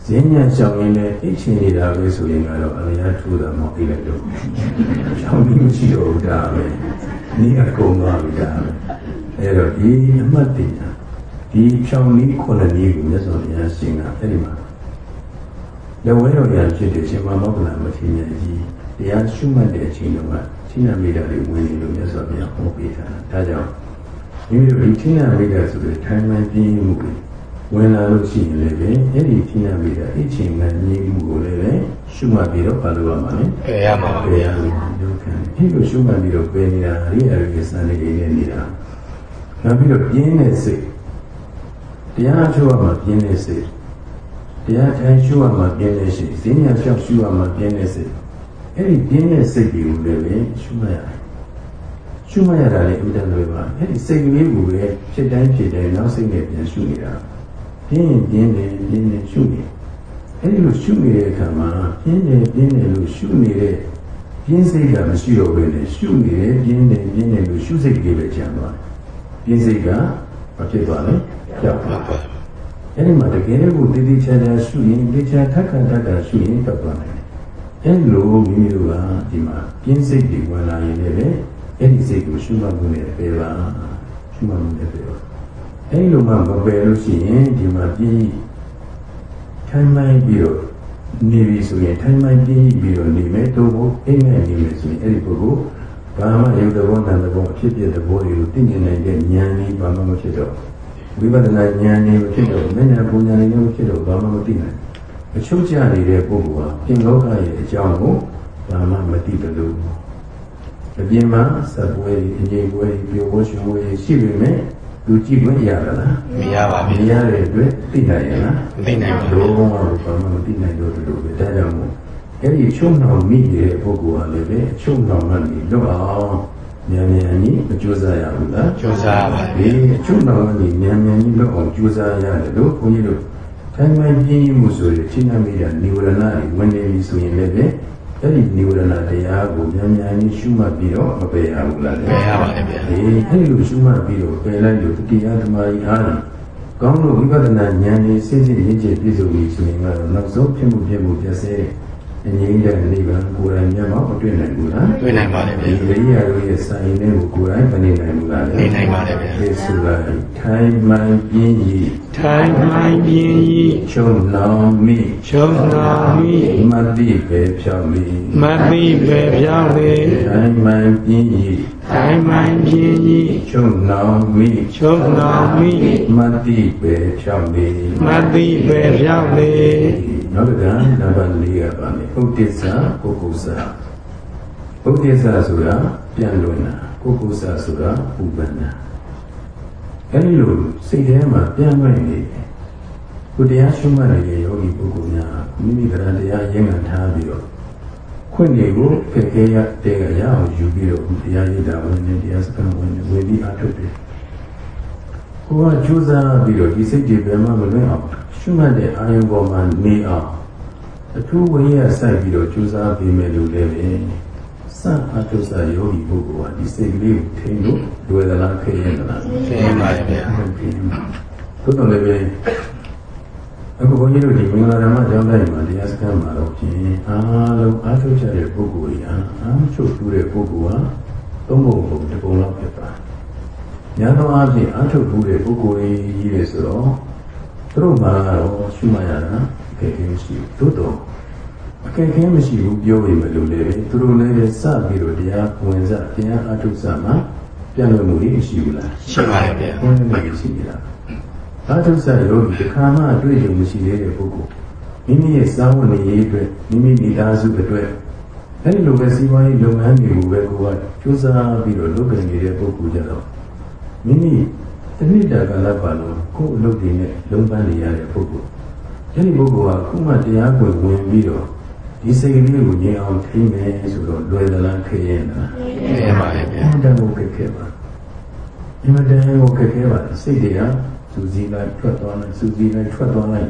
ဈေးညံရှောင်းရင်လည်းအိတ်ချင်နေတာပဲဆိုရင်ကတော့အလျားထူတာမဟုတ်အိတ်လိုက်တော့ရှောင်းပြီးမရှိတော့ဘူးဒါပဲနီးအကုန်သွားပြီဒါပဲအဲ့တော့ဒီအမှတ်တင်တာဒီဖြောင်းနည်းခုနှစ်နည်းကိုမြတ်စွာဘုရားရှင်ကအဲ့ဒီမှာလက်ဝဲတော်ရဖြစ်တဲ့ရှင်မမောကလမထေရကြီးတရားရှုမှတ်တဲ့အချိန်တုန်းကဌိနမိတ်တာတွေဝင်နေလို့မြတ်စွာဘုရားဟောပေးတာဒါကြောင့်မိမိတို့ဒီဌိနမိတ်တာဆိုတဲ့ထိုင်မှန်ပြင်းမှုတွေ ဝင်လာလို့ရှိရင်လည်းပဲအဲ့ဒီဌိနမိတ်တာအချိန်မှန်ပြင်းမှုကိုလည်းပဲရှုမှတ်ပြီးတော့ဘာလို့ရမှာလဲပယ်ရမှာပါပယ်ရမှာဒုက္ခအဲ့လိုရှုမှတ်ပြီးတော့ပယ်နေတာအရိယာရဲ့စံလေးတွေနဲ့နေတာနောက်ပြီးတော့ပြင်းတဲ့စိတ်တရားရှုရမှာပြင်းတဲ့စိတ်တရားထိုင်ရှုရမှာပြင်းတဲ့စိတ်ဈဉ္ညာဖြောက်ရှုရမှာပြင်းတဲ့စိတ်အဲ့ဒီပြင်းတဲ့စိတ်တွေကိုလည်းပဲရှုမှတ်ရတယ်ရှုမှတ်ရတာလည်းအမြဲတမ်းလွယ်ပါအဲ့ဒီစိတ်ကလေးကိုပဲဖြစ်တိုင်းဖြစ်တိုင်းနောက်စိတ်နဲ့ပြန်ရှုနေတာ ပြင်းရင်ပြင်းတယ်ပြင်းတယ်ရှုနေအဲ့ဒီလိုရှုနေတဲ့အခါမှာပြင်းတယ်ပြင်းတယ်လို့ရှုနေတဲ့ပြင်းစိတ်ကမရှိတော့ဘဲနဲ့ရှုနေတယ်ပြင်းတယ်ပြင်းတယ်လို့ရှုစိတ်ကလေးပဲကျန်သွားတယ်ပြင်းစိတ်ကမဖြစ်သွားလဲကြောက်ဟုတ်သွားပါအဲ့ဒီမှာတကယ်ကိုတည်တည်ချာချာရှုရင်တည်ချာထက်ခါထက်ခါရှုရင်တောက်သွားနိုင်တယ်။အဲ့လိုမိမိတို့ကဒီမှာပြင်းစိတ်တွေဝင်လာရင်လည်းအဲ့ဒီစိတ်ကိုရှုမှတ်မှုနဲ့ပယ်ပါရှုမှတ်မှုနဲ့ပယ်ပါ အဲ့လိုမှမပယ်လို့ရှိရင်ဒီမှာပြင်းထိုင်မှန်ပြီးတော့နေပြီဆိုရင်ထိုင်မှန်ပြင်းပြီးတော့နေမယ်တော့ဘို့အိမ်နဲ့နေမယ်ဆိုရင်အဲ့ဒီပုဂ္ဂိုလ်ဘာမှရုပ်တဘောနာတဘောအဖြစ်ပြတဲ့ဘောတွေကိုသိမြင်နိုင်တဲ့ဉာဏ်လေးဘာမှမဖြစ်တော့ဘူးဝိပဿနာဉာဏ်နဲ့ဖြစ်တော့မဉဏ်ပူဉာဏ်နဲ့ဖြစ်တော့ဘာမှမသိနိုင်ဘူးအချုပ်ကျနေတဲ့ပုဂ္ဂိုလ်ဟာပြင်လောကရဲ့အကြောင်းကိုဘာမှမသိတယ်လို့အပြင်မှာစပွဲအငြိမ်ပွဲပြောဝရှင်ပွဲရှိပေမဲ့ လူကြည့်ခွင့်ရလားမရပါမဘူးရတဲ့အတွက်သိနိုင်ရလားမသိနိုင်ပါဘူးလုံးဝဘာမှမသိနိုင်တော့လို့ပဲဒါကြောင့်မို့အဲ့ဒီချုံနှောင်မိတဲ့ပုဂ္ဂိုလ်ဟာလည်းပဲချုံနှောင်မှနေလွတ်အောင်မြန်မြန်ကြီးမကြိုးစားရဘူးလားကြိုးစားရပါဒီချုံနှောင်မှနေမြန်မြန်ကြီးလွတ်အောင်ကြိုးစားရတယ်လို့ဘုန်းကြီးတို့ထိုင်မှန်ပြင်းမှုဆိုတဲ့ချိန်နာမိတာနိဝရဏတွေဝင်နေပြီဆိုရင်လည်းပဲ အဲ့ဒီနိဝရဏတရားကိုမြန်မြန်ကြီးရှုမှတ်ပြီးတော့မပယ်ရဘူးလားပယ်ရပါတယ်ဗျာဒီအဲ့လိုရှုမှတ်ပြီးတော့ပယ်လိုက်လို့တရားဓမ္မကြီးအားဖြင့်ကောင်းလို့ဝိပဿနာဉာဏ်ကြီးစိတ်စိတ်ရင့်ကျက်ပြည့်စုံပြီဆိုရင်ကတော့နောက်ဆုံးဖြစ်မှုပြမှုပြည့်စဲတဲ့အ ငြိမ့်တဲ့နိဗ္ဗာန်ကိုယ်တိုင်မျက်မှောက်မတွေ့နိုင်ဘူးလားတွေ့နိုင်ပါတယ်ဗျာဒီရိယာတို့ရဲ့စာရင်းလေးကိုကိုယ်တိုင်မနေနိုင်ဘူးလားနေနိုင်ပါတယ်ဗျာဒီဆိုလိုက်ထိုင်မှန်ပြင်းဤထိုင်မှန်ပြင်းဤချုံနောင်မိချုံနာမိမတ္တိပဲဖြောင်းမိမသိပဲပြောင်းလေထိုင်မှန်ပြင်းဤထိုင်မှန်ပြင်းဤချုံနောင်မိချုံနာမိမတ္တိပဲဖြောင်းမိမသိပဲပြောင်းလေ နောက်တစ်ခါနံပါတ်၄ကပါမယ်ဥဒိစ္စကိုကုသဥဒိစ္စဆိုတာပြန်လွင်တာကိုကုသဆိုတာဥပ္ပန္နအဲဒီလိုစိတ်ထဲမှာပြန်လွင်နေတယ်ကိုတရားရှုမှတ်နေတဲ့ယောဂီပုဂ္ဂိုလ်များမိမိတရားတရားရင်းခံထားပြီးတော့ခွင့်တွေကိုဖက်ခဲရတဲ့ကရအောင်ယူပြီးတော့တရားရည်တာဝင်နေတရားစကားဝင်နေဝေပြီးအားထုတ်တယ်ကိုကကြိုးစားပြီးတော့ဒီစိတ်တွေဘယ်မှမလွင့်အောင် ရှုမှတ်တဲ့အာယုံပေါ်မှာနေအောင်အထူးဝိရစိုက်ပြီးတော့ကြိုးစားပြီးမယ်လို့လည်းပဲစအတုစယောဂီပုဂ္ဂိုလ်ကဒီစိတ်ကလေးကိုထိန်းလို့လွယ်သလားခဲရင်သလားသိနိုင်ပါတယ်ဗျာသို့တော်လည်းပဲအခုဘုန်းကြီးတို့ဒီမင်္ဂလာဓမ္မကျောင်းတိုင်းမှာတရားစခန်းမှာတော့ဖြင့်အားလုံးအားထုတ်ကြတဲ့ပုဂ္ဂိုလ်ရာအားချုပ်တူတဲ့ပုဂ္ဂိုလ်ဟာသုံးပုံပုံတစ်ပုံလောက်ဖြစ်ပါတယ်။ညာတော်အားဖြင့်အားထုတ်တူတဲ့ပုဂ္ဂိုလ်ကြီးတွေဆိုတော့ သူတို့မှာတော့ရှုမှတ်ရတာအခက်အခဲမရှိဘူး။သို့တော်အခက်အခဲမရှိဘူးပြောရင်မလို့လေသူတို့လည်းပဲစပြီးတော့တရားဝင်စားတရားအားထုတ်စားမှာပြန်လို့မှုရှိဘူးလား။ရှိပါတယ်ဗျာဘုန်းကြီးတွေရှိနေတာအာထုဆယောဂီတစ်ခါမှအတွေ့အကြုံမရှိသေးတဲ့ပုဂ္ဂိုလ်မိမိရဲ့စာဝန်ရေးအတွက်မိမိမိသားစုအတွက်အဲဒီလိုပဲစီးပွားရေးလုပ်ငန်းတွေကိုပဲကိုယ်ကကြိုးစားပြီးတော့လုပ်ကိုင်နေတဲ့ပုဂ္ဂိုလ်ကြတော့မိမိတစ်နှစ်တာကာလပတ်လုံး ကိုယ်အလုပ်တွေနဲ့လုံးပန်းနေရတဲ့ပုဂ္ဂိုလ်အဲဒီပုဂ္ဂိုလ်ကခုမှတရားကိုဝင်ပြီးတော့ဒီစိတ်ကလေးကိုငြိမ်အောင်ထိမယ်ဆိုတော့လွယ်သလားခဲရင်လားသိနိုင်ပါတယ်ဗျာအမှန်တန်ကိုခက်ခဲပါအမှန်တန်ကိုခက်ခဲပါစိတ်တွေကစူစီလိုက်ထွက်သွားလိုက်စူစီလိုက်ထွက်သွားလိုက်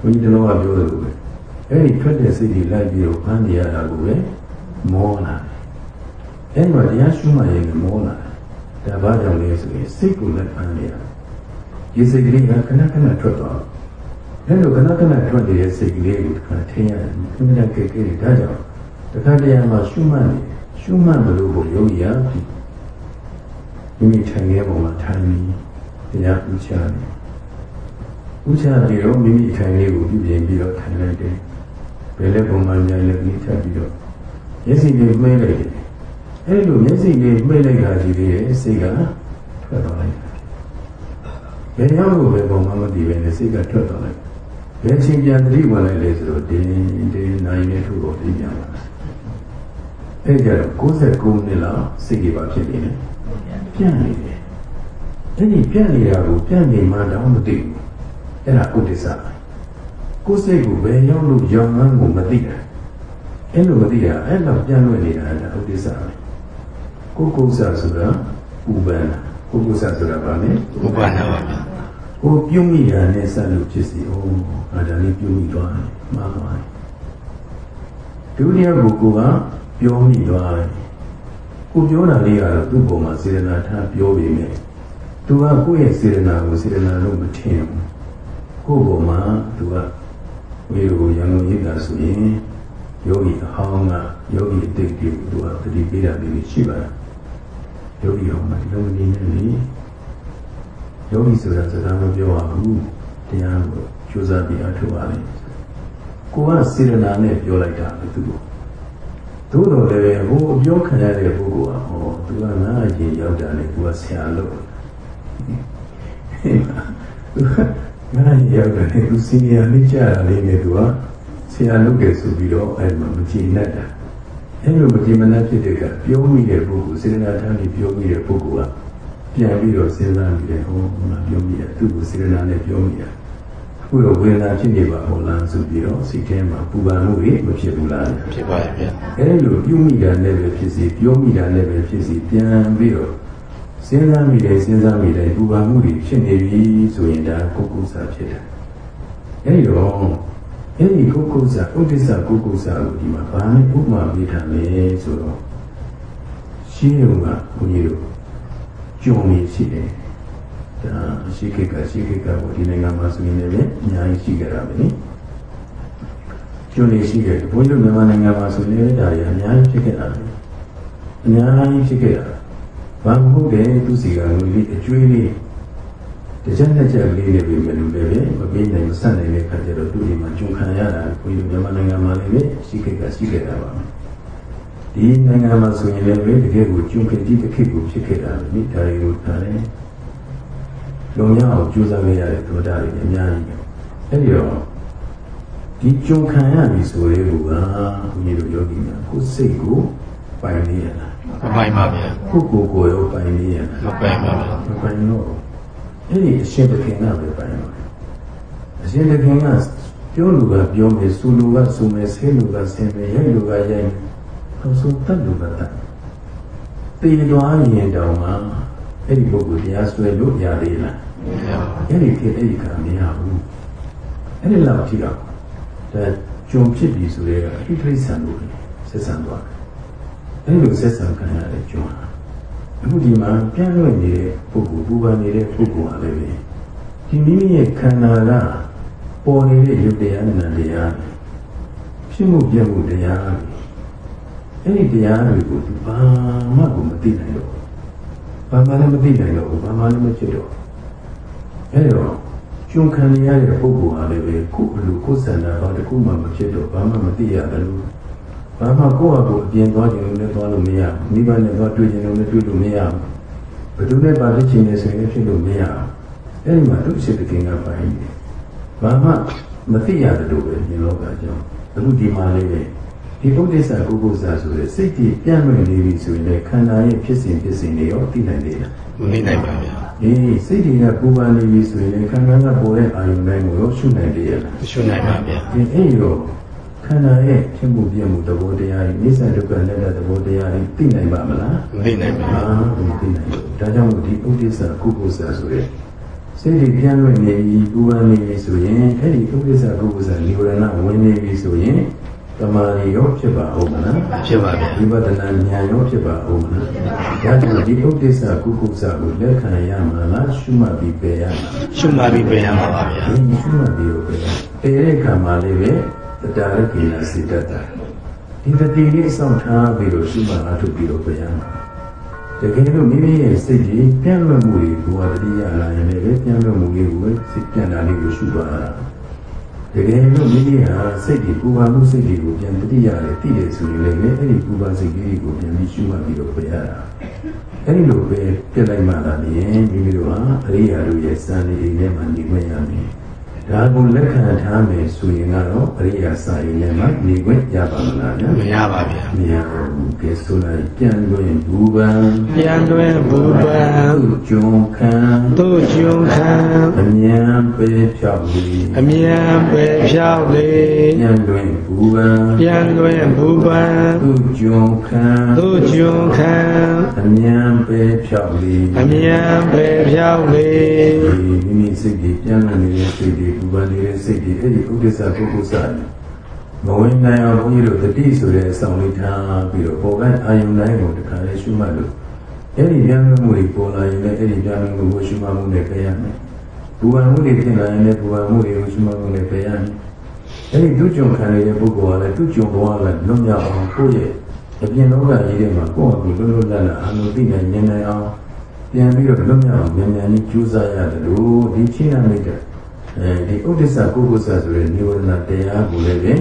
ဘုန်းကြီးတို့ကပြောတယ်လို့ပဲအဲ့ဒီထွက်တဲ့စိတ်တွေလိုက်ပြီးတော့ဖမ်းနေရတာကိုပဲမောလာတယ်အဲ့မှာတရားရှုမှတ်ရင်မောလာတယ်ဒါဘာကြောင့်လဲဆိုရင်စိတ်ကိုလည်းဖမ်းနေရတယ် ဒီစိတ်ကလေးကခဏခဏထွက်သွားအဲ့လိုခဏခဏထွက်နေတဲ့စိတ်ကလေးကိုတစ်ခါထင်ရတယ်ခဏခဏကြဲကြဲဒါကြောင့်တစ်ခါတည်းမှာရှုမှတ်နေရှုမှတ်မလို့ကိုယောဂီယာမိမိထိုင်နေပုံမှာထိုင်ပြီးတရားဥချတယ်ဥချပြီးတော့မိမိထိုင်လေးကိုပြုပြင်ပြီးတော့ထိုင်လိုက်တယ်ဘယ်လဲပုံမှန်ညာလည်းပြီးချပြီးတော့မျက်စိလေးမှဲလိုက်တယ်အဲ့လိုမျက်စိလေးမှဲလိုက်တာကြီးလေးရဲ့စိတ်ကထွက်သွားလိုက် ဘယ်ရောက်လို့ပဲပုံမှန်မသိပဲနဲ့စိတ်ကထွက်သွားလိုက်ဘယ်ချင်းပြန်သတိဝင်လိုက်လဲဆိုတော့တင်းတင်းနိုင်နေထုတော့ပြပြန်လာအဲ့ကြတော့69နှစ်လောက်စိတ်ကြီးပါဖြစ်နေတယ်ပြန့်နေတယ်အဲ့ဒီပြန့်နေတာကိုပြန့်နေမှတော့မသိဘူးအဲ့ဒါဥဒိစ္စကိုယ်စိတ်ကိုဘယ်ရောက်လို့ရောင်မှန်းကိုမသိတာအဲ့လိုမသိတာအဲ့တော့ပြန့်လွင့်နေတာဒါဥဒိစ္စပဲကိုယ်ကုသဆိုတာဥပ္ပန္နကိုယ်ကုသဆိုတာဗာလဲဥပ္ပန္နပါ ဗျာကိုပြုံးမိတာနဲ့ဆက်လို့ဖြစ်စီဩအာဒါလေးပြုံးမိသွားတယ်မှားသွားတယ်ဒုတိယကိုကိုကပြောမိသွားတယ်ကိုပြောတာလေးကတော့သူ့ပုံမှာစေရနာထားပြောပြီးမြဲသူကကိုယ့်ရဲ့စေရနာကိုစေရနာလို့မထင်ဘူးကိုယ့်ပုံမှာသူကဝေကိုရံလို့ရည်တာဆိုရင်ယောဂီအဟောင်းကယောဂီအတိတ်ကိုသူကတတိပေးတာလေးရှိပါတယ်ယောဂီဟောင်းကဒီလိုနေနေလေ ယောဂီဆိုတာစကားမပြောရဘူးတရားကိုကြိုးစားပြီးအထောက်ပါလေကိုကစေရနာနဲ့ပြောလိုက်တာပဲသူကသို့တော်လည်းဟိုအပြောခံရတဲ့ပုဂ္ဂိုလ်ကဟောသူကငါအရင်ရောက်တာလေသူကဆရာလို့ငါအရင်ရောက်တာလေသူစီနီယာလေးကြာတာလေးနဲ့သူကဆရာလုပ်တယ်ဆိုပြီးတော့အဲ့မှာမကြည်နဲ့တာအဲ့လိုမကြည်မနဲ့ဖြစ်တဲ့ကပြောမိတဲ့ပုဂ္ဂိုလ်စေရနာထားပြီးပြောမိတဲ့ပုဂ္ဂိုလ်က ပြန်ပြီးတော့စဉ်းစားပြီးတယ်ဟောငါပြောမိရသူ့ကိုစေရနာနဲ့ပြောမိရအခုတော့ဝေဒနာဖြစ်နေပါဘောလားဆိုပြီးတော့စိတ်ထဲမှာပူပန်မှုတွေမဖြစ်ဘူးလားဖြစ်ပါတယ်ဗျာအဲလိုပြုမိတာနဲ့ပဲဖြစ်စီပြောမိတာနဲ့ပဲဖြစ်စီပြန်ပြီးတော့စဉ်းစားမိတယ်စဉ်းစားမိတယ်ပူပန်မှုတွေဖြစ်နေပြီဆိုရင်ဒါကိုယ်ကုသဖြစ်တယ်အဲဒီတော့အဲဒီကိုယ်ကုသဥဒိစ္စကိုယ်ကုသကိုဒီမှာဘာနဲ့ဥပမာပေးထားလဲဆိုတော့ရှင်းုံကဘုန်းကြီးတို့ ကြုံနေရှိတယ်။ဒါရှိခေတ်ကရှိခေတ်ကဒီနိုင်ငံမှာဆိုရင်လည်းအများကြီးရှိကြတာပဲနိကျွန်းနေရှိခဲ့တယ်ဘုန်းကြီးတို့မြန်မာနိုင်ငံမှာဆိုလည်းဒါတွေအများကြီးဖြစ်ခဲ့တာလေအများကြီးဖြစ်ခဲ့တာဘာမဟုတ်တယ်သူစီကလူကြီးအကျွေးလေးတကြက်နဲ့ကြက်ကလေးတွေပဲမလို့လည်းမပေးနိုင်မဆက်နိုင်တဲ့ခါကျတော့သူဒီမှာကျွန်းခံရတာဘုန်းကြီးတို့မြန်မာနိုင်ငံမှာလည်းရှိခဲ့တာရှိခဲ့တာပါ ဒီနိုင်ငံမှာဆိုရင်လည်းတကယ်ကိုကျွန်းခဲ့ဒီတစ်ခေတ်ကိုဖြစ်ခဲ့တာမိဒါတွေကိုဒါလည်းလုံရအောင်ကြိုးစားခဲ့ရတဲ့သောတာတွေအများကြီးအဲ့ဒီတော့ဒီကြုံခံရပြီဆိုရဲကဘုန်းကြီးတို့ယောဂီများကိုယ်စိတ်ကိုပိုင်နေရလားမပိုင်ပါဗျာကိုယ်ကိုယ်ကိုယ်ရောပိုင်နေရလားမပိုင်ပါဗျာမပိုင်တော့အဲ့ဒီအရှင်တခင်ကပဲပိုင်တော့အရှင်တခင်ကပြောလူကပြောမယ်ဆူလူကဆူမယ်ဆဲလူကဆဲမယ်ရိုက်လူကရိုက်မယ် ဟောဆိုတတ်လူကတတ်တည်သွားရင်တောင်မှအဲ့ဒီပုဂ္ဂိုလ်တရားဆွဲလို့ရသေးလားမရပါဘူးအဲ့ဒီခေတ်အဲ့ဒီကမရဘူးအဲ့ဒီလောက်ကြည့်တော့ဒါဂျုံဖြစ်ပြီဆိုရဲအဋ္ဌိဆံလို့ဆက်ဆံသွားတယ်အဲ့လိုဆက်ဆံခံရတဲ့ဂျုံဟာအခုဒီမှာပြန်လွင့်နေတဲ့ပုဂ္ဂိုလ်ပူပန်နေတဲ့ပုဂ္ဂိုလ်ဟာလည်းပဲဒီမိမိရဲ့ခန္ဓာကပေါ်နေတဲ့ယုတ်တရားနဲ့တရားဖြစ်မှုပြမှုတရား အဲ့ဒီတရားတွေကိုသူဘာမှကိုမသိနိုင်တော့ဘာမှလည်းမသိနိုင်တော့ဘူးဘာမှလည်းမဖြစ်တော့အဲ့တော့ကျွန်းခံရတဲ့ပုဂ္ဂိုလ်ဟာလည်းပဲကိုယ်အလိုကိုယ်ဆန္ဒဘာတစ်ခုမှမဖြစ်တော့ဘာမှမသိရတယ်လို့ဘာမှကိုယ့်အကိုအပြင်သွားခြင်းလည်းသွားလို့မရဘူးမိဘနဲ့သွားတွေ့ခြင်းလည်းတွေ့လို့မရဘူးဘယ်သူနဲ့ပါဖြစ်ခြင်းလည်းဆိုရင်ဖြစ်လို့မရဘူးအဲ့ဒီမှာသူ့စိတ်တကင်ကပိုင်းတယ်ဘာမှမသိရတယ်လို့ပဲဒီလောကကြောင့်အခုဒီမှာလေးပဲ ဒီပုဒ္ဒိစ္စကုက္ကုစဆိုတဲ့စိတ်ကြီးပြန့်လွင့်နေပြီဆိုရင်လည်းခန္ဓာရဲ့ဖြစ်စဉ်ဖြစ်စဉ်တွေရောသိနိုင်သေးလားမသိနိုင်ပါဗျာအေးစိတ်တွေကပူပန်နေပြီဆိုရင်ခန္ဓာကပေါ်တဲ့အာယုန်တိုင်းကိုရောရှုနိုင်တယ်ရလားမရှုနိုင်ပါဗျာဒီအဲ့ရောခန္ဓာရဲ့ဖြစ်မှုပြမှုသဘောတရားတွေနိစ္စဒုက္ခလက်တဲ့သဘောတရားတွေသိနိုင်ပါမလားမသိနိုင်ပါအာဘူးမသိနိုင်ဘူးဒါကြောင့်မို့ဒီဥဒိစ္စကုက္ကုစဆိုတဲ့စိတ်တွေပြန်လွင့်နေပြီပူပန်နေပြီဆိုရင်အဲ့ဒီဥဒိစ္စကုက္ကုစနိဝရဏဝင်နေပြီဆိုရင် တမာရီရောဖြစ်ပါဦးမလားဖြစ်ပါဗျာဝိပဿနာဉာဏ်ရောဖြစ်ပါဦးမလား။ဒါကြောင့်ဒီဥဒိစ္စကုကုစကိုလက်ခံရမှာလားရှုမှတ်ပြီးပယ်ရမှာရှုမှတ်ပြီးပြင်ရမှာပါဗျာ။ဒီရှုမှတ်ပြီးတော့ပယ်ရ။ပယ်တဲ့ခံမှာလေးပဲတတရကိနာစိတ္တတာ။ဒီတတိလေးစောင့်ထားပြီးတော့ရှုမှတ်အားထုတ်ပြီးတော့ပယ်ရမှာ။တကယ်လို့မိမိရဲ့စိတ်ကြီးပြန့်လွင့်မှုတွေကိုတတိယလာရင်လည်းပြန့်လွင့်မှုလေးကိုစိတ်ပြန့်တာလေးကိုရှုသွားတာ။တ ကယ်လို့မိမိဟာစိတ်ဒီပူပါမှုစိတ်တွေကိုပြန်တတိရတယ်သိတယ်ဆိုရင်လည်းအဲ့ဒီပူပါစိတ်ကလေးကိုပြန်ပြီးရှုမှတ်ပြီးတော့ပြရတာအဲ့ဒီလိုပဲပြလိုက်မှသာလျှင်မိမိတို့ဟာအရိယာတို့ရဲ့စံလေးတွေထဲမှာနေခွင့်ရမယ် ဒါကိုလက်ခံထားမယ်ဆိုရင်ကတော့အရိယာစာရင်းထဲမှာနေခွင့်ရပါမလားဗျာမရပါဗျာမရဘူးကဲဆိုလိုက်ပြန်လို့ရင်ဘူပံပြန်တွင်ဘူပံသူ့ဂျုံခံတို့ကျုံခံအမြန်ပေဖြောက်လီအမြန်ပဲဖြောက်လေပြန်တွင်ဘူပံပြန်တွင်ဘူပံသူကြုံခံတို့ကျုံခံအမြန်ပဲဖြောက်လေအမြန်ပဲဖြောက်လေဒီမိမိစိတ်ကြီးပြန်လာနေတဲ့စိတ်ကြီးပူပန်နေတဲ့စိတ်ကြီးအဲ့ဒီဥဒိစ္စပုဂ္ဂိုလ်စာမဝင်နိုင်အောင်ဘုန်းကြီးတို့တတိဆိုတဲ့အဆောင်လေးထားပြီးတော့ပေါ်ကအာယုန်တိုင်းကိုတခါလေးရှုမှတ်လို့အဲ့ဒီပြန်လို့မှုတွေပေါ်လာရင်လည်းအဲ့ဒီပြန်လို့မှုကိုရှုမှတ်မှုနဲ့ပြရမယ်ပူပန်မှုတွေဖြစ်လာရင်လည်းပူပန်မှုတွေကိုရှုမှတ်မှုနဲ့ပြရမယ်အဲ့ဒီသူကြုံခံနေတဲ့ပုဂ္ဂိုလ်ကလည်းသူကြုံဘဝကလွတ်မြောက်အောင်ကိုယ့်ရဲ့အပြင်လောကကြီးထဲမှာကိုယ့်အကူလွတ်လွတ်လပ်လပ်အာလို့သိနိုင်ဉာဏ်နိုင်အောင်ပြန်ပြီးတော့လွတ်မြောက်အောင်မြန်မြန်လေးကြိုးစားရတယ်လို့ဒီချင်းနာမိတ်တဲ့ အဲဒီဥဒိစ္စကုက္ကုစဆိုတဲ့နိဝရဏတရားကိုလည်းပဲ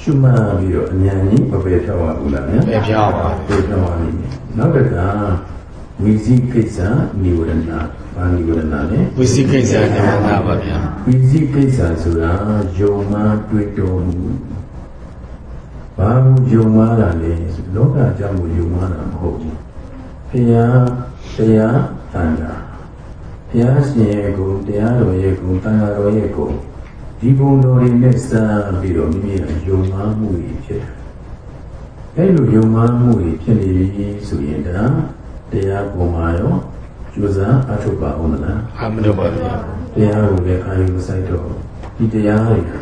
ရှုမှတ်ပြီးတော့အမြန်ကြီးမပယ်ဖြောက်ရဘူးလားဗျာပဲဖြောက်ပါပယ်ဖြောက်ရလိမ့်မယ်နောက်တစ်ခါဝီစီကိစ္စနိဝရဏဘာနိဝရဏလဲဝိသိကိစ္စဓမ္မနာပါဗျာဝီစီကိစ္စဆိုတာယုံမှတွေ့တော်မူဘာလို့ယုံမှတာလဲဆိုလောကအကြောင်းကိုယုံမှတာမဟုတ်ဘူးဖျားတရားတန်တာ ဘုရားရှင်ရဲ့ဂုဏ်တရားတော်ရဲ့ဂုဏ်တန်ခါတော်ရဲ့ဂုဏ်ဒီဂုဏ်တော်တွေနဲ့စမ်းပြီးတော့မိမိရဲ့ယုံမှမှုတွေဖြစ်တယ်။အဲလိုယုံမှမှုတွေဖြစ်နေပြီဆိုရင်ဒါတရားပေါ်မှာရောကြိုးစားအထုတ်ပါဦးမလားအမတို့ပါဗျာ။တရားကိုလည်းအာရုံစိုက်တော့ဒီတရားတွေဟာ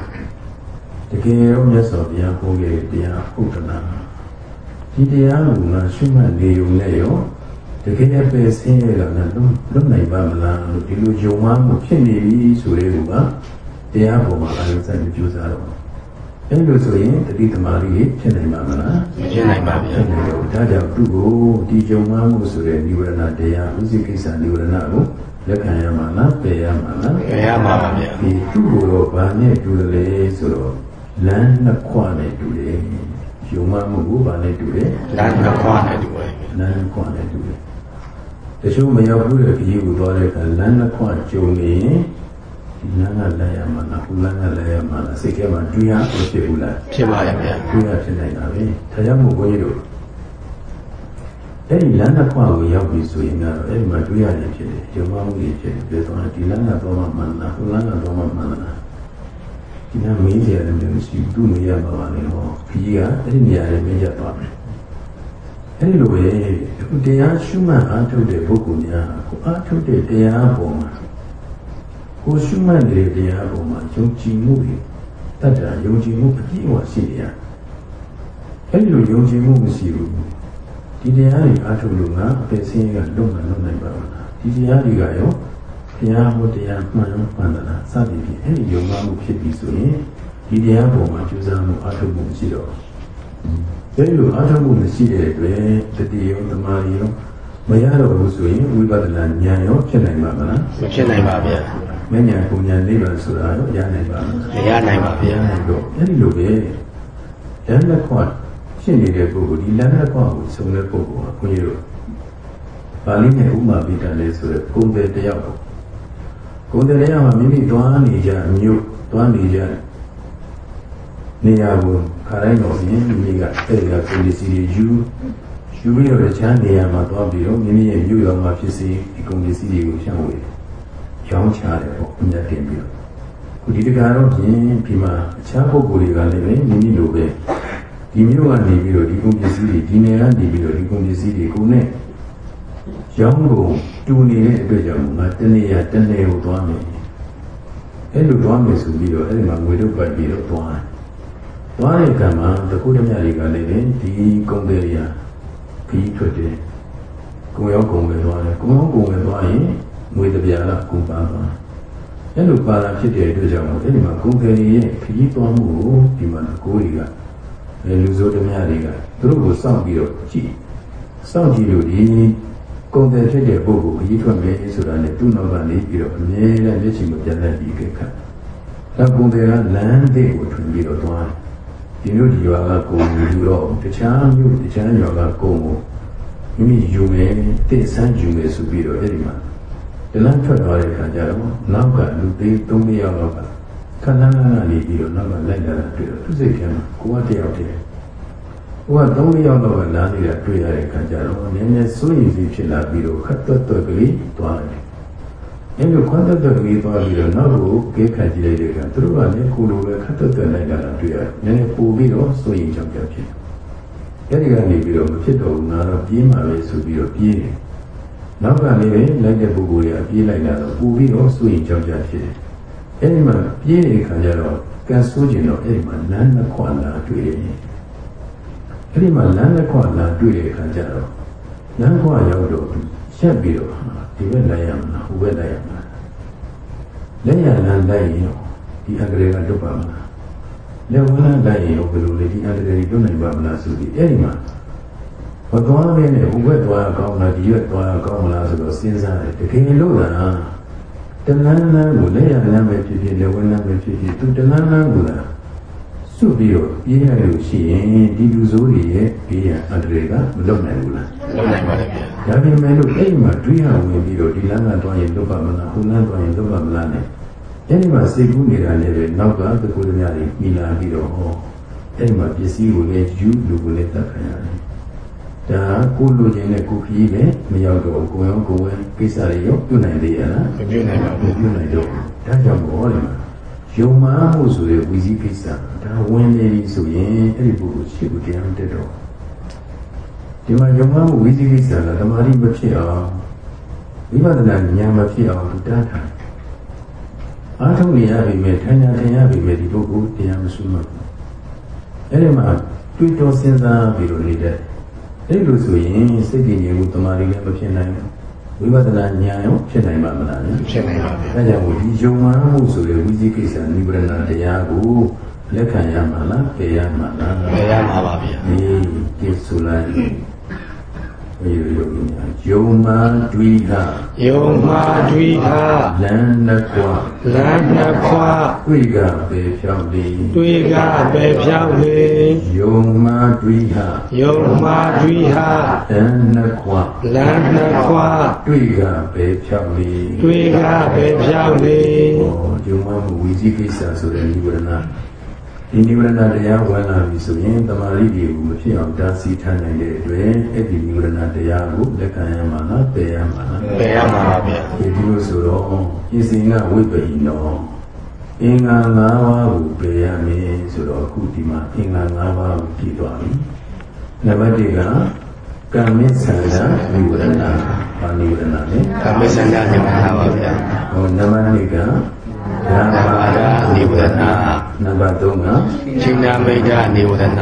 တကယ်တော့မြတ်စွာဘုရားဟောခဲ့တဲ့တရားဟုတ်သလား။ဒီတရားကိုငါရှုမှတ်နေုံနဲ့ရော တကယ်ပဲဆင်းရဲတာနဲ့လွတ်လွတ်နိုင်ပါမလားလို့ဒီလိုယုံမှမှုဖြစ်နေပြီဆိုတဲ့ကတရားပေါ်မှာအာရုံစိုက်ပြီးကြိုးစားတော့ အဲ့လိုဆိုရင်တတိသမารီဖြစ်နိုင်မှာမလား မဖြစ်နိုင်ပါဗျာ ဖြစ်နိုင်တော့ဒါကြောင့်သူ့ကိုဒီကြုံမှမှုဆိုတဲ့និဝရဏတရားဥစိကိစ္စនិဝရဏကိုလက်ခံရမှာလားပယ်ရမှာလား ပယ်ရမှာပါဗျာ ဒီသူ့ကိုတော့ဗာနဲ့တူတယ်လေဆိုတော့လမ်းနှစ်ခွနဲ့တူတယ်ယုံမှမှုကိုဗာနဲ့တူတယ် လမ်းတစ်ခွားနဲ့တူတယ် လမ်းနှစ်ခွနဲ့တူတယ်တ ချို့မရောက်ဘူးတဲ့ခရီးကိုသွားတဲ့အခါလမ်းနှစ်ခွကြုံနေရင်ဒီလမ်းကလည်းရမှာလားဟိုလမ်းကလည်းရမှာလားစိတ်ထဲမှာတွေးရအောင်ဖြစ်ဘူးလားဖြစ်ပါရဲ့ဗျာတွေးရဖြစ်နေတာပဲဒါကြောင့်မို့ဘုန်းကြီးတို့အဲ့ဒီလမ်းနှစ်ခွကိုရောက်ပြီဆိုရင်တော့အဲ့ဒီမှာတွေးရတယ်ဖြစ်တယ်ယုံမှမှုတွေဖြစ်တယ်ပြောတော့ဒီလမ်းကတော့မှမှန်လားဟိုလမ်းကတော့မှမှန်လားဒီကမင်းကြီးရတယ်မရှိဘူးသူ့နေရပါပါလေဟောခကြီးကအဲ့ဒီနေရာလေးမင်းရသွားမယ် အဲ့ဒီလိုပဲအခုတရားရှုမှတ်အားထုတ်တဲ့ပုဂ္ဂိုလ်များကိုအားထုတ်တဲ့တရားပေါ်မှာကိုရှုမှတ်နေတဲ့တရားပေါ်မှာယုံကြည်မှုတွေတတ်တာယုံကြည်မှုအပြည့်အဝရှိနေရအဲ့ဒီလိုယုံကြည်မှုမရှိဘူးဒီတရားတွေအားထုတ်လို့ငါအပင်စင်းကလုံးမလုံးနိုင်ပါဘူးလားဒီတရားတွေကရောတရားဟောတရားမှန်မှန်သလားစသည်ဖြင့်အဲ့ဒီယုံမှမှုဖြစ်ပြီဆိုရင်ဒီတရားပေါ်မှာကျူးစာမှုအထုပ်မှုမရှိတော့ဘူး အဲ့ဒီလိုအထုပ်မှုမရှိတဲ့အတွက်တတိယသမာဓိရောမရတော့ဘူးဆိုရင်ဝိပဿနာဉာဏ်ရောဖြစ်နိုင်ပါမလားမဖြစ်နိုင်ပါဗျာမဉဏ်ပုံဉာဏ်နိဗ္ဗာန်ဆိုတာရောရနိုင်ပါမလားမရနိုင်ပါမဗျာရနိုင်တော့အဲ့ဒီလိုပဲလမ်းလက်ခွဖြစ်နေတဲ့ပုဂ္ဂိုလ်ဒီလမ်းလက်ခွကိုစုံတဲ့ပုဂ္ဂိုလ်ကဘုန်းကြီးတို့ပါဠိနဲ့ဥမာပိတလေးဆိုတဲ့ပုံသေးတယောက်ပေါ့ကိုယ်တရားမှာမိမိသွားနေကြမြို့သွားနေကြ နေရာကိုခါတိုင်းတော့ရင်မိမိကအဲ့ဒီကကိုယ်စီတွေယူယူပြီးတော့တခြားနေရာမှာသွားပြီးတော့မိမိရဲ့မြို့တော်မှာဖြစ်စေဒီကုန်ပစ္စည်းတွေကိုရှောင်ဝေရောင်းချတယ်ပေါ့အမြတ်တင်ပြီးတော့ခုဒီတကာတော့ဖြင့်ဒီမှာအခြားပုဂ္ဂိုလ်တွေကလည်းပဲမိမိလိုပဲဒီမြို့ကနေပြီးတော့ဒီကုန်ပစ္စည်းတွေဒီနယ်ကနေပြီးတော့ဒီကုန်ပစ္စည်းတွေကိုနဲ့ရောင်းကုန်တူနေတဲ့အတွက်ကြောင့်ငါတနေ့ရတနေ့ကိုသွားမယ်အဲ့လိုသွားမယ်ဆိုပြီးတော့အဲ့ဒီမှာငွေထုတ်ပတ်ပြီးတော့သွားတယ် သွားတဲ့ကံမှာတခုတည်းမြတွေကလည်းပဲဒီကုန်းသေးရခီးထွက်တယ်ကုံရောက်ကုံပဲသွားတယ်ကုံရောက်ကုံပဲသွားရင်ငွေတပြားလားကုံပါသွားအဲ့လိုပါလာဖြစ်တဲ့အတွက်ကြောင့်အဲ့ဒီမှာကုံသေးရဲ့ခီးသွားမှုကိုဒီမှာကိုယ်တွေကအဲလူစိုးတည်းမြတွေကသူတို့ကိုစောင့်ပြီးတော့ကြည့်စောင့်ကြည့်လို့ဒီကုန်တယ်ဖြစ်တဲ့ပုဂ္ဂိုလ်အရေးထွက်မယ်ဆိုတာနဲ့သူ့နောက်ကနေပြီးတော့အမြဲတမ်းမျက်ခြေမပြတ်တတ်ပြီးကြခတ်။ဒါကုန်တယ်ကလမ်းသေးကိုထွင်ပြီးတော့သွားတယ်။ ဒီမျိုးဒီရွာကကုန်ကိုယူတော့တခြားမျိုးတခြားရွာကကုန်ကိုမိမိယူမယ်တင့်ဆန်းယူမယ်ဆိုပြီးတော့အဲ့ဒီမှာတလန်းထွက်သွားတဲ့ခါကျတော့နောက်ကလူသေး၃နှစ်ယောက်လောက်ကခဏခဏနေပြီးတော့နောက်ကလိုက်လာတာတွေ့တော့သူစိတ်ထဲမှာကိုကတယောက်တည်းဟိုကသုံးလေးယောက်တော့လာနေတာတွေ့ရတဲ့ခါကျတော့နည်းနည်းစိုးရိမ်စိတ်ဖြစ်လာပြီးတော့ခတ်တွတ်တွတ်ကလေးသွားတယ်။ အဲဒီခတ်တွတ်တွတ်ကလေးသွားပြီးတော့နောက်ကိုကေးခံကြည့်လိုက်တဲ့အခါသူတို့ကလည်းကိုလိုပဲခတ်တွတ်တွတ်လိုက်တာတွေ့ရတယ်။နည်းနည်းပိုပြီးတော့စိုးရိမ်ကြောင်ကြဖြစ်။အဲဒီကနေပြီးတော့မဖြစ်တော့ဘူးငါတော့ပြေးမှပဲဆိုပြီးတော့ပြေးတယ်။နောက်ကနေပဲလိုက်တဲ့ပုဂ္ဂိုလ်တွေကပြေးလိုက်လာတော့ပိုပြီးတော့စိုးရိမ်ကြောင်ကြဖြစ်တယ်။အဲဒီမှာပြေးတဲ့အခါကျတော့ကန်ဆိုးကျင်တော့အဲဒီမှာလမ်းနှစ်ခွလာတွေ့တယ်။အဲ့ဒီမှာလမ်းလက်ခွလာတွေ့တဲ့အခါကျတော့လမ်းခွရောက်တော့ရက်ပြီးတော့ ဒီဘက်လိုက်ရမလားဟိုဘက်လိုက်ရမလားလက်ရလမ်းလိုက်ရင်ဒီအကရေကလွတ်ပါမလားလက်ဝန်းလမ်းလိုက်ရင်ဘယ်လိုလဲဒီအကရေလွတ်နိုင်ပါမလားဆိုပြီးအဲ့ဒီမှာမသွားဘဲနဲ့ဟိုဘက်သွားကောင်းလားဒီဘက်သွားကောင်းလားဆိုတော့စဉ်းစားတယ်တကယ်လို့လားတဏှာလမ်းကိုလက်ရလမ်းပဲဖြစ်ဖြစ်လက်ဝန်းလမ်းပဲဖြစ်ဖြစ်သူတဏှာလမ်းကိုလား စွပြီးတော့ပြေးရလို့ရှိရင်ဒီလူဆိုးတွေရဲ့ဘေးရန်အန္တရာယ်ကမလွတ်နိုင်ဘူးလားလုံးနိုင်ပါလေဗျာဒါပေမဲ့လို့အဲ့ဒီမှာတွေးရဝင်ပြီးတော့ဒီလမ်းကတွားရင်လွတ်ပါမလားဟိုလမ်းတွားရင်လွတ်ပါမလားနဲ့အဲ့ဒီမှာစိတ်ကူးနေတာလည်းပဲနောက်ကသကူသမားတွေမိလာပြီးတော့ဟောအဲ့ဒီမှာပစ္စည်းကိုလည်းယူလူကိုလည်းတတ်ခံရတယ်ဒါကိုလိုချင်တဲ့ကိုခကြီးလည်းမရောက်တော့ကိုရောကိုဝဲကိစ္စတွေရောပြုနိုင်သေးရလားမပြုနိုင်ပါမဘူးပြုနိုင်တော့ဘူးဒါကြောင့်ဘောလေယုံမှမှုဆိုတဲ့ဝီစည်းကိစ္စဒါဝင်နေပြီဆိုရင်အဲ့ဒီပုဂ္ဂိုလ်ရှိကိုတရားမတက်တော့ဒီမှာယုံမှမှုဝီစည်းကိစ္စကဓမ္မရီမဖြစ်အောင်ဝိပဿနာဉာဏ်မဖြစ်အောင်သူတားထားအားထုတ်နေရပြီမဲ့ထင်ညာထင်ရပြီမဲ့ဒီပုဂ္ဂိုလ်တရားမစွမ်းဘူးအဲ့ဒီမှာတွေးတောစဉ်းစားပြီးတော့နေတဲ့အဲ့လိုဆိုရင်စိတ်ကြည်ငြိမ်မှုတမာရီလည်းမဖြစ်နိုင်ဘူးဝိပဿနာဉာဏ်ရောဖြစ်နိုင်ပါမလားဗျာဖြစ်နိုင်ပါဗျာအဲကြောင့်ဒီယုံမှမှုဆိုတဲ့ဝိသိကိစ္စနိဗ္ဗာန်တရားကို လက်ခံရမှာလားပယ်ရမှာလားပယ်ရမှာပါဗျာအေးကျေဆိုလိုက်ဘယ်လိုယောဂီများယုံမာဒွိဟယုံမာဒွိဟလမ်းနှစ်ကွာလမ်းနှစ်ခွာတွေ့ကပေဖြောင်းသည်တွေ့ကပဲဖြောင်းလေယုံမာဒွိဟယုံမာဒွိဟလမ်းနှစ်ကွာလမ်းနှစ်ခွာတွေ့ကပေဖြောင်းသည်တွေ့ကပဲဖြောင်းလေဟောယုံမာမှုဝိဇိကိစ္စဆိုတဲ့နိဗ္ဗာန် ဒီနိဗ္ဗာန်တရားဝင်လာပြီဆိုရင်တမာရီတွေကိုမဖြစ်အောင်တားဆီးထားနိုင်တဲ့အတွက်အဲ့ဒီနိဗ္ဗာန်တရားကိုလက်ခံရမှာလားပယ်ရမှာလားပယ်ရမှာပါဗျာဒီလိုဆိုတော့ပြင်စင်ကဝိပ္ပိနောအင်္ဂါ၅ပါးကိုပယ်ရမယ်ဆိုတော့အခုဒီမှာအင်္ဂါ၅ပါးကိုကြည့်သွားပြီနံပါတ်၁ကကံမစ္ဆန္ဒနိဝရဏဘာနိဝရဏလဲကာမစန္ဒနိဗ္ဗာန်ပါဗျာဟောနံပါတ်2က ဓမ္သမဘာဝနိဗ္ဗာန်နံပါတ်3ကချိနာမိတ်္တနိဗ္ဗာန်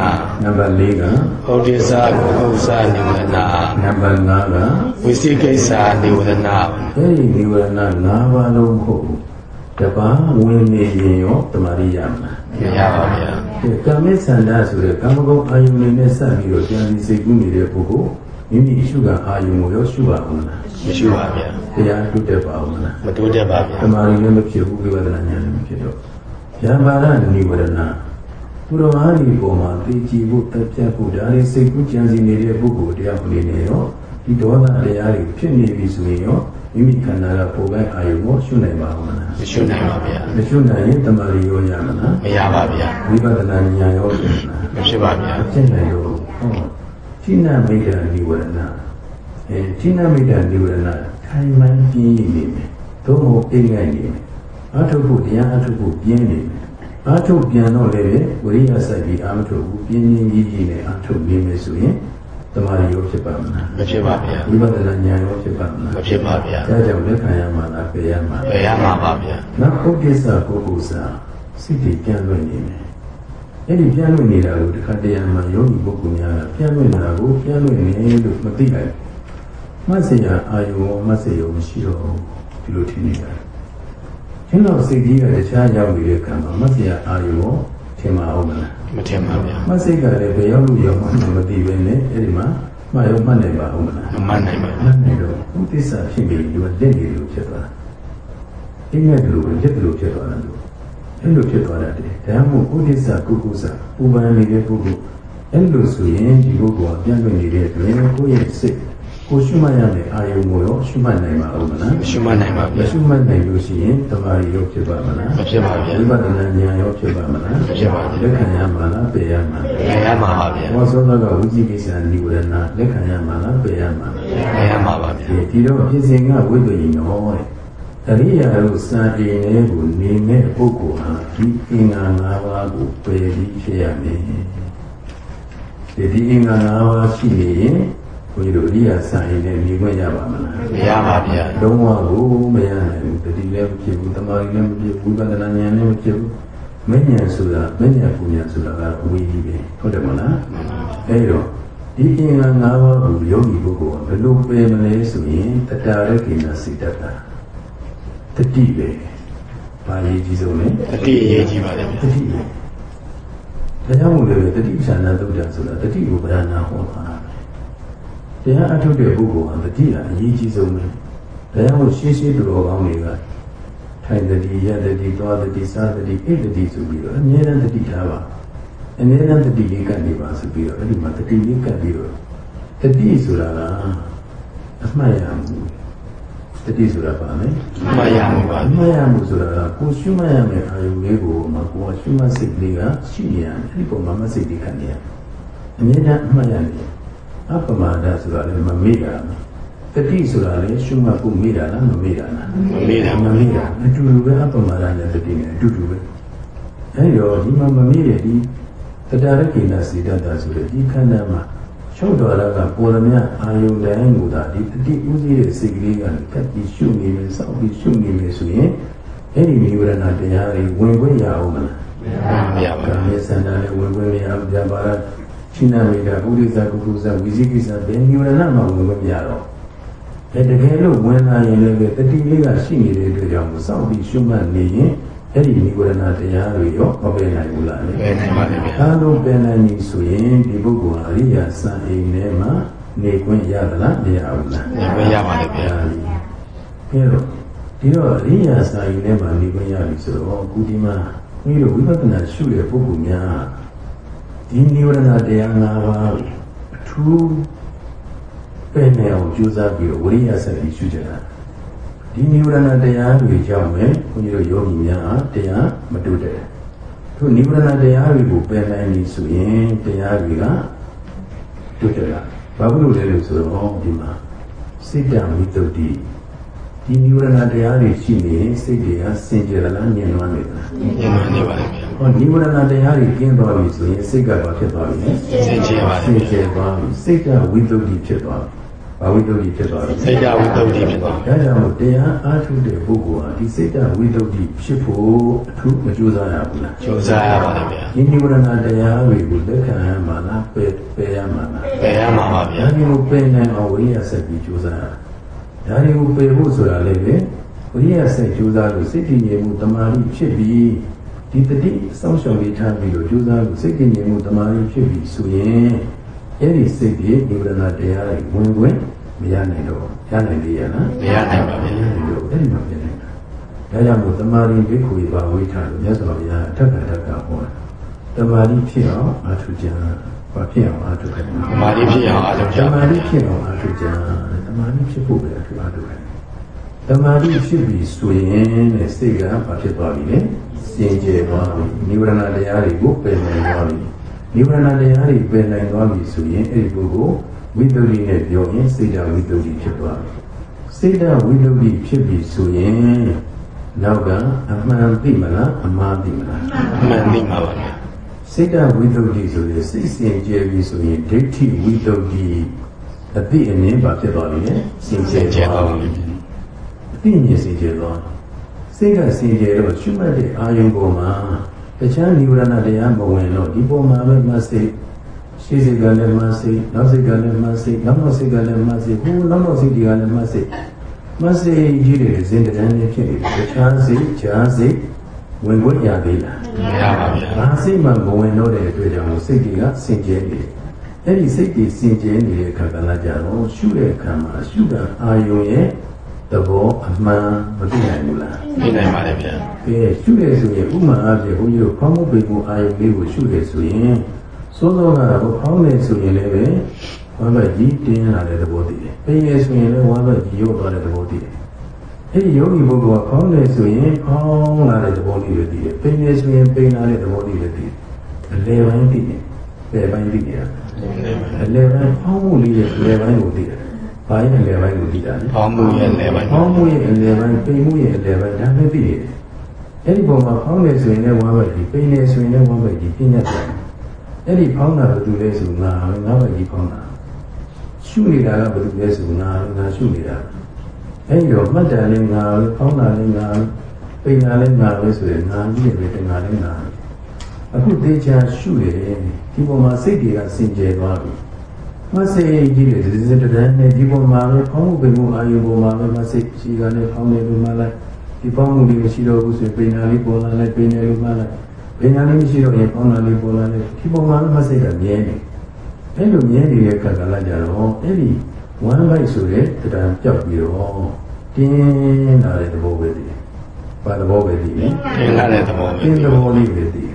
နံပါတ်4ကဩဒိသကုသနိဗ္ဗာန်နံပါတ်5ကဝိသိကိစ္စနိဗ္ဗာန်အဲဒီနိဝရဏ၅ပါးလုံးမဟုတ်ဘူးတပါးဝင်နေရင်ရောတမာရိယမလားမရပါဗျာဒီကမ္မစ္ဆန္ဒဆိုတဲ့ကာမဂုဏ်အာယုန်တွေနဲ့စပ်ပြီးတော့ကြံစီစိတ်ကူးနေတဲ့ပုဂ္ဂိုလ် မိမိရှုကအာယုန်ကိုရောရှုပါအောင်လားမရှိပါဗျာတရားထုတက်ပါအောင်လားမတိုးတက်ပါဗျာတမာရီလည်းမဖြစ်ဘူးဝိပဿနာဉာဏ်လည်းမဖြစ်တော့ယံပါရနိဝရဏသူတော်ဘာဒီပုံမှာသိကြည်ဖို့တက်ပြတ်ဖို့ဒါလေးစိတ်ကူးကြံစီနေတဲ့ပုဂ္ဂိုလ်တရားအနေနဲ့ရောဒီဒေါသတရားတွေဖြစ်နေပြီဆိုရင်ရောမိမိခန္ဓာကပုံပဲအာယုန်ကိုရှုနိုင်ပါအောင်လားမရှိနိုင်ပါဗျာမရှုနိုင်ရင်တမာရီရောရမလားမရပါဗျာဝိပဿနာဉာဏ်ရောဖြစ်မလားမဖြစ်ပါဗျာအဖြစ်နိုင်လို့ဟော ချိနမိတ်တနိဝရဏအဲချိနမိတ်တနိဝရဏထိုင်မှန်ပြင်းနေမယ်သို့မဟုတ်အိမ်ငိုက်နေမယ်အထုပ်ဖို့တရားအထုပ်ဖို့ပြင်းနေမယ်အထုပ်ပြန်တော့လည်းဝိရိယစိုက်ပြီးအာမထုပ်ဘူးပြင်းပြင်းကြီးကြီးနဲ့အထုပ်နေမယ်ဆိုရင်တမာရီရောဖြစ်ပါမလားမဖြစ်ပါဗျာဝိပဿနာဉာဏ်ရောဖြစ်ပါမလားမဖြစ်ပါဗျာဒါကြောင့်လက်ခံရမှာလားပယ်ရမှာပယ်ရမှာပါဗျာနောက်ဥဒိစ္စပုဂ္ဂိုလ်စာစိတ်တွေပြန်လွင့်နေတယ် အဲ့ဒီပြန်လွင့်နေတာကိုတခါတရံမှာယောဂီပုဂ္ဂိုလ်များကပြန်လွင့်နေတာကိုပြန်လွင့်နေလို့မသိလိုက်ဘူးမှတ်စရာအာယုံမှတ်စရာမရှိတော့ဘူးဒီလိုထင်နေတာ။ဒီတော့စိတ်ကြီးကတခြားရောက်နေတဲ့ကံမှာမှတ်စရာအာယုံထင်မအောင်မလားမထင်ပါဗျာ။မှတ်စိတ်ကလည်းဘယ်ရောက်လို့ရောက်မှမသိပဲနဲ့အဲ့ဒီမှာမှတ်ရောမှတ်နိုင်ပါအောင်မလားမမှန်နိုင်ပါ။ဘူးမှတ်နိုင်တော့ဥဒိစ္စဖြစ်ပြီးဒီမှာလက်နေလို့ဖြစ်သွားတာ။အိမ်နဲ့လို့ရက်လို့ဖြစ်သွားတာလို့ အဲ့လိုဖြစ်သွားတာတည်းဒါမှမဟုတ်ဥဒိစ္စကုကုစ္စပူပန်နေတဲ့ပုဂ္ဂိုလ်အဲ့လိုဆိုရင်ဒီပုဂ္ဂိုလ်ကပြန်လွင်နေတဲ့အတွင်းကိုယ့်ရဲ့စိတ်ကိုရှုမှတ်ရမယ့်အာယုံကိုရောရှုမှတ်နိုင်ပါဦးမလားမရှိမှနိုင်ပါမဗျာရှုမှတ်နိုင်လို့ရှိရင်တမာရီရောဖြစ်ပါမလားမဖြစ်ပါဗျာဝိပဿနာဉာဏ်ရောဖြစ်ပါမလားဖြစ်ပါဗျာလက်ခံရမှာလားပယ်ရမှာလားပယ်ရမှာပါဗျာဘောသောကဝိจิကိစ္စနိဝရဏလက်ခံရမှာလားပယ်ရမှာလားပယ်ရမှာပါဗျာဒီတော့ပြင်စင်ကဝိပ္ပယိနောတဲ့တရိယာတို့စံအိမ်လေးကိုနေတဲ့ပုဂ္ဂိုလ်ဟာ ဒီအင်္ဂါ၅ပါးကိုပယ်ပြီးဖြစ်ရမယ်ဒီဒီအင်္ဂါ၅ပါးရှိနေရင်ဘုရားတို့အရိယာစံအိမ်နဲ့နေခွင့်ရပါမလားမရပါဗျာလုံးဝကိုမရနိုင်ဘူးတတိလည်းမဖြစ်ဘူးတမာရီလည်းမဖြစ်ဘူးဝိပဿနာဉာဏ်လည်းမဖြစ်ဘူးမဉဏ်ဆိုတာမဉဏ်ပူဉဏ်ဆိုတာကအဝေးကြီးပဲဟုတ်တယ်မလားအဲတော့ဒီအင်္ဂါ၅ပါးကိုယောဂီပုဂ္ဂိုလ်ကဘယ်လိုပယ်မလဲဆိုရင်တတာရကိနာစိတ္တတာတတိပဲ ဘာရေးကြီးဆုံးလဲတတိအရေးကြီးပါတယ်ဗျာတတိပဲဒါကြောင့်မို့လို့တတိပ္ပဏာသုတ်တံဆိုတာတတိကိုဗရဏာဟောတာပဲတရားအထုတ်တဲ့ပုဂ္ဂိုလ်ဟာတတိကအရေးကြီးဆုံးပဲဒါကြောင့်မို့ရှေးရှေးသူတော်ကောင်းတွေကထိုင်တတိရတတိသွားတတိစားတတိအိတ်တတိဆိုပြီးတော့အမြဲတမ်းတတိထားပါအမြဲတမ်းတတိလေးကပ်နေပါဆိုပြီးတော့အဲ့ဒီမှာတတိလေးကပ်ပြီးတော့တတိဆိုတာကအမှတ်ရမှု တတိဆိုတာပါမယ်မှတ်ရမှာပါအမှတ်ရမှုဆိုတာကကိုရှုမှတ်ရမယ့်အာယုလေးကိုမှကိုကရှုမှတ်စိတ်လေးကရှိနေရတယ်အဲ့ဒီပုံမှာမစိတ်လေးကနေရအမြဲတမ်းအမှတ်ရနေအပမာဒဆိုတာလည်းမမေ့တာတတိဆိုတာလည်းရှုမှတ်ဖို့မေ့တာလားမမေ့တာလားမမေ့တာမမေ့တာအတူတူပဲအပမာဒနဲ့တတိနဲ့အတူတူပဲအဲ့တော့ဒီမှာမမေ့တဲ့ဒီတတရကိနာစေတတာဆိုတဲ့ဒီခန္ဓာမှာ ချုပ်တော်ရကပေါ်လမြအာယုန်တိုင်းမူတာဒီတတိဥစည်းတဲ့စိတ်ကလေးကကပ်ပြီးရှုနေမယ်စောင့်ပြီးရှုနေမယ်ဆိုရင်အဲ့ဒီနိဝရဏတရားတွေဝင်ခွင့်ရအောင်မလားမရပါကာဘူးမေသန္တာနဲ့ဝင်ခွင့်မရဘူးဗျာပါရချိနာမိတာဥဒိစ္စကုကုသဝိဇိကိစ္စဘယ်နိဝရဏမှာဝင်ခွင့်မရတော့အဲတကယ်လို့ဝင်လာရင်လည်းတတိလေးကရှိနေတဲ့အတွက်ကြောင့်စောင့်ပြီးရှုမှတ်နေရင် အဲ့ဒီနိဝရဏတရားတွေရောမပယ်နိုင်ဘူးလားလေပယ်နိုင်ပါတယ်ဗျာအားလုံးပယ်နိုင်ပြီဆိုရင်ဒီပုဂ္ဂိုလ်ဟာအရိယာစံအိမ်ထဲမှာနေခွင့်ရသလားမရဘူးလားနေခွင့်ရပါတယ်ဗျာအဲ့တော့ဒီတော့အရိယာစာရင်ထဲမှာနေခွင့်ရပြီဆိုတော့ကုဒီမှာမိတို့ဝိပဿနာရှုတဲ့ပုဂ္ဂိုလ်များဒီနိဝရဏတရား၅ပါးကိုအထူးပယ်နေအောင်ကြိုးစားပြီးတော့ဝိရိယဆက်ပြီးရှုကြတာ ဒီနိဝရဏတရားတွေကြောင့်ပဲဘုန်းကြီးတို့ယောဂီများတရားမတူတဲ့သူနိဝရဏတရားတွေကိုပယ်နိုင်ပြီဆိုရင်တရားတွေကတူတယ်လားဘာလို့လဲလို့ဆိုတော့ဒီမှာစိတ်တဝိတ္တုတိဒီနိဝရဏတရားတွေရှိနေရင်စိတ်တွေကစင်ကြယ်လားညင်နွမ်းနေလားညင်နွမ်းနေပါတယ်ဗျာဟောနိဝရဏတရားတွေကင်းသွားပြီဆိုရင်စိတ်ကဘာဖြစ်သွားပြီလဲစင်ကြယ်ပါစတယ်င်ကြယ်သွားပြီစိတ်ကဝိတ္တုတိဖြစ်သွားပြီ ဘာဝိတ္တုတိဖြစ်သွားပြီစိတ်ဓာတ်ဝိတ္တုတိဖြစ်သွားဒါကြောင့်မို့တရားအားထုတ်တဲ့ပုဂ္ဂိုလ်ဟာဒီစိတ်ဓာတ်ဝိတ္တုတိဖြစ်ဖို့အထူးမကြိုးစားရဘူးလားကြိုးစားရပါတယ်ဗျာဒီနိဝရဏတရားတွေကိုလက်ခံရမှာလားပယ်ပယ်ရမှာလားပယ်ရမှာပါဗျာဒါတွေကိုပယ်နိုင်အောင်ဝိရိယဆက်ပြီးကြိုးစားရဒါတွေကိုပယ်ဖို့ဆိုတာလည်းပဲဝိရိယဆက်ကြိုးစားလို့စိတ်တည်ငြိမ်မှုတမာတိဖြစ်ပြီးဒီတတိစောင့်ရှောက်လေးထားပြီးတော့ကြိုးစားလို့စိတ်တည်ငြိမ်မှုတမာတိဖြစ်ပြီးဆိုရင် အဲ့ဒီစိတ်တွေနိဝရဏတရားတွေဝင်ဝင်မရနိုင်တော့ရနိုင်သေးရလားမရနိုင်ပါဗျာလို့အဲ့ဒီမှာပြင်နေတာဒါကြောင့်မို့တမာရီဘိက္ခုဘာဝိထာလို့မြတ်စွာဘုရားအထက်ကထက်ကဟောတာတမာရီဖြစ်အောင်အာထုကြံဘာဖြစ်အောင်အာထုကြံဓမ္မာတိဖြစ်အောင်အားထုတ်ကြတပါမာရီဖြစ်အောင်အာထုကြံတမာရီဖြစ်ဖို့ပဲအထူးအာထုကြံတမာရီဖြစ်ပြီဆိုရင်တဲ့စိတ်ကဘာဖြစ်သွားပြီလဲစင်ကြယ်သွားပြီနိဗ္ဗာန်တရားတွေကိုပယ်နိုင်သွားပြီ နိဗ္ဗာန်တရားတွေပယ်နိုင်သွားပြီဆိုရင်အဲ့ဒီပုဂ္ဂိုလ်ဝိတ္တုရိနဲ့ပြောရင်စိတ်ဓာတ်ဝိတ္တုရိဖြစ်သွားပြီစိတ်ဓာတ်ဝိလုဒ္ဓိဖြစ်ပြီဆိုရင်နောက်ကအမှန်သိမလားအမှားသိမလားအမှန်သိမှာပါဗျာစိတ်ဓာတ်ဝိလုဒ္ဓိဆိုရင်စိတ်စင်ကြယ်ပြီဆိုရင်ဒိဋ္ဌိဝိလုဒ္ဓိအတိအမြင်ပါဖြစ်သွားပြီလေစင်ကြယ်သွားပြီအတိအမြင်စင်ကြယ်သွားစိတ်ကစင်ကြယ်တော့ရှုမှတ်တဲ့အာယုံပေါ်မှာ တခြားនិဝရဏတရားမဝင်တော့ဒီပေါ်မှာပဲမစိတ်ရှိစိတ်ကလည်းမစိတ်နောက်စိတ်ကလည်းမစိတ်နောက်နောက်စိတ်ကလည်းမစိတ်ဟိုနောက်နောက်စိတ်တွေကလည်းမစိတ်မစိတ်ကြီးတွေစင်တန်းနဲ့ဖြစ်နေတယ်တခြားစိတ်ခြားစိတ်ဝင်ခွင့်ရသေးလားမရပါဗျာဘာစိတ်မှမဝင်တော့တဲ့အတွက်ကြောင့်စိတ်တွေကစင်ကြဲနေတယ်အဲ့ဒီစိတ်တွေစင်ကြဲနေတဲ့အခါကလည်းကြတော့ရှုတဲ့အခါမှာရှုတာအာယုံရဲ့ သဘောအမှန်မသိနိုင်ဘူးလားသိနိုင်ပါတယ်ဗျာကဲရှုရဆိုရင်ဥမာအဖြစ်ဘုန်းကြီးတို့ဖောင်းမှုပေမှုအာယုံလေးကိုရှုရဆိုရင်စိုးစောကတော့ဖောင်းနေဆိုရင်လည်းပဲဝမ်းဘက်ကြီးတင်းလာတဲ့သဘောတည်တယ်။ပိန်နေဆိုရင်လည်းဝမ်းဘက်ကြီးရုပ်သွားတဲ့သဘောတည်တယ်။အဲဒီယောဂီပုဂ္ဂိုလ်ကဖောင်းနေဆိုရင်ဖောင်းလာတဲ့သဘောလေးတွေတည်တယ်။ပိန်နေဆိုရင်ပိန်လာတဲ့သဘောလေးတွေတည်တယ်။အလယ်ပိုင်းတည်တယ်။ပယ်ပိုင်းတည်တယ်။အလယ်ပိုင်းဖောင်းမှုလေးရဲ့အလယ်ပိုင်းကိုတည်တယ်။ ဘာရဲ့အလယ်ပိုင်းကိုတည်တာလဲ။ပေါင်းမှုရဲ့လဲပိုင်းဖောင်းမှုရဲ့အလယ်ပိုင်းပိန်မှုရဲ့အလယ်ပိုင်းဒါနဲ့တည်တယ်။အဲ့ဒီပုံမှာဖောင်းနေဆိုရင်လည်းဝမ်းဘက်ကြီးပိန်နေဆိုရင်လည်းဝမ်းဘက်ကြီးပြညတ်တယ်။အဲ့ဒီဖောင်းတာကသူလဲဆိုငါငါဘက်ကြီးဖောင်းတာရှုနေတာကဘယ်သူလဲဆိုငါငါရှုနေတာအဲ့ဒီတော့မှတ်တယ်လည်းငါဖောင်းတာလည်းငါပိန်တာလည်းငါပဲဆိုရင်ငါကြီးရဲ့ပဲငါလည်းငါအခုတေချာရှုတယ်ဒီပုံမှာစိတ်တွေကစင်ကြယ်သွားပြီ မစိတ်ကြီးတွေဒီစတဲ့တည်းနဲ့ဒီပုံမှာပဲဖောင်းမှုပိန်မှုအာယုပုံမှာပဲမစိတ်ရှိကလည်းဖောင်းနေလို့မှလိုက်ဒီပေါင်းမှုလေးမရှိတော့ဘူးဆိုရင်ပိန်တာလေးပေါ်လာလိုက်ပိန်နေလို့မှလိုက်ပိန်တာလေးမရှိတော့ရင်ဖောင်းတာလေးပေါ်လာလိုက်ဒီပုံမှာမစိတ်ကမြဲနေအဲ့လိုမြဲနေတဲ့ခါကလည်းကြတော့အဲ့ဒီဝမ်းပိုက်ဆိုတဲ့တရားပြောက်ပြီးတော့တင်းလာတဲ့သဘောပဲတည်ဘာသဘောပဲတည်လဲသင်လာတဲ့သဘောပဲတင်းသဘောလေးပဲတည်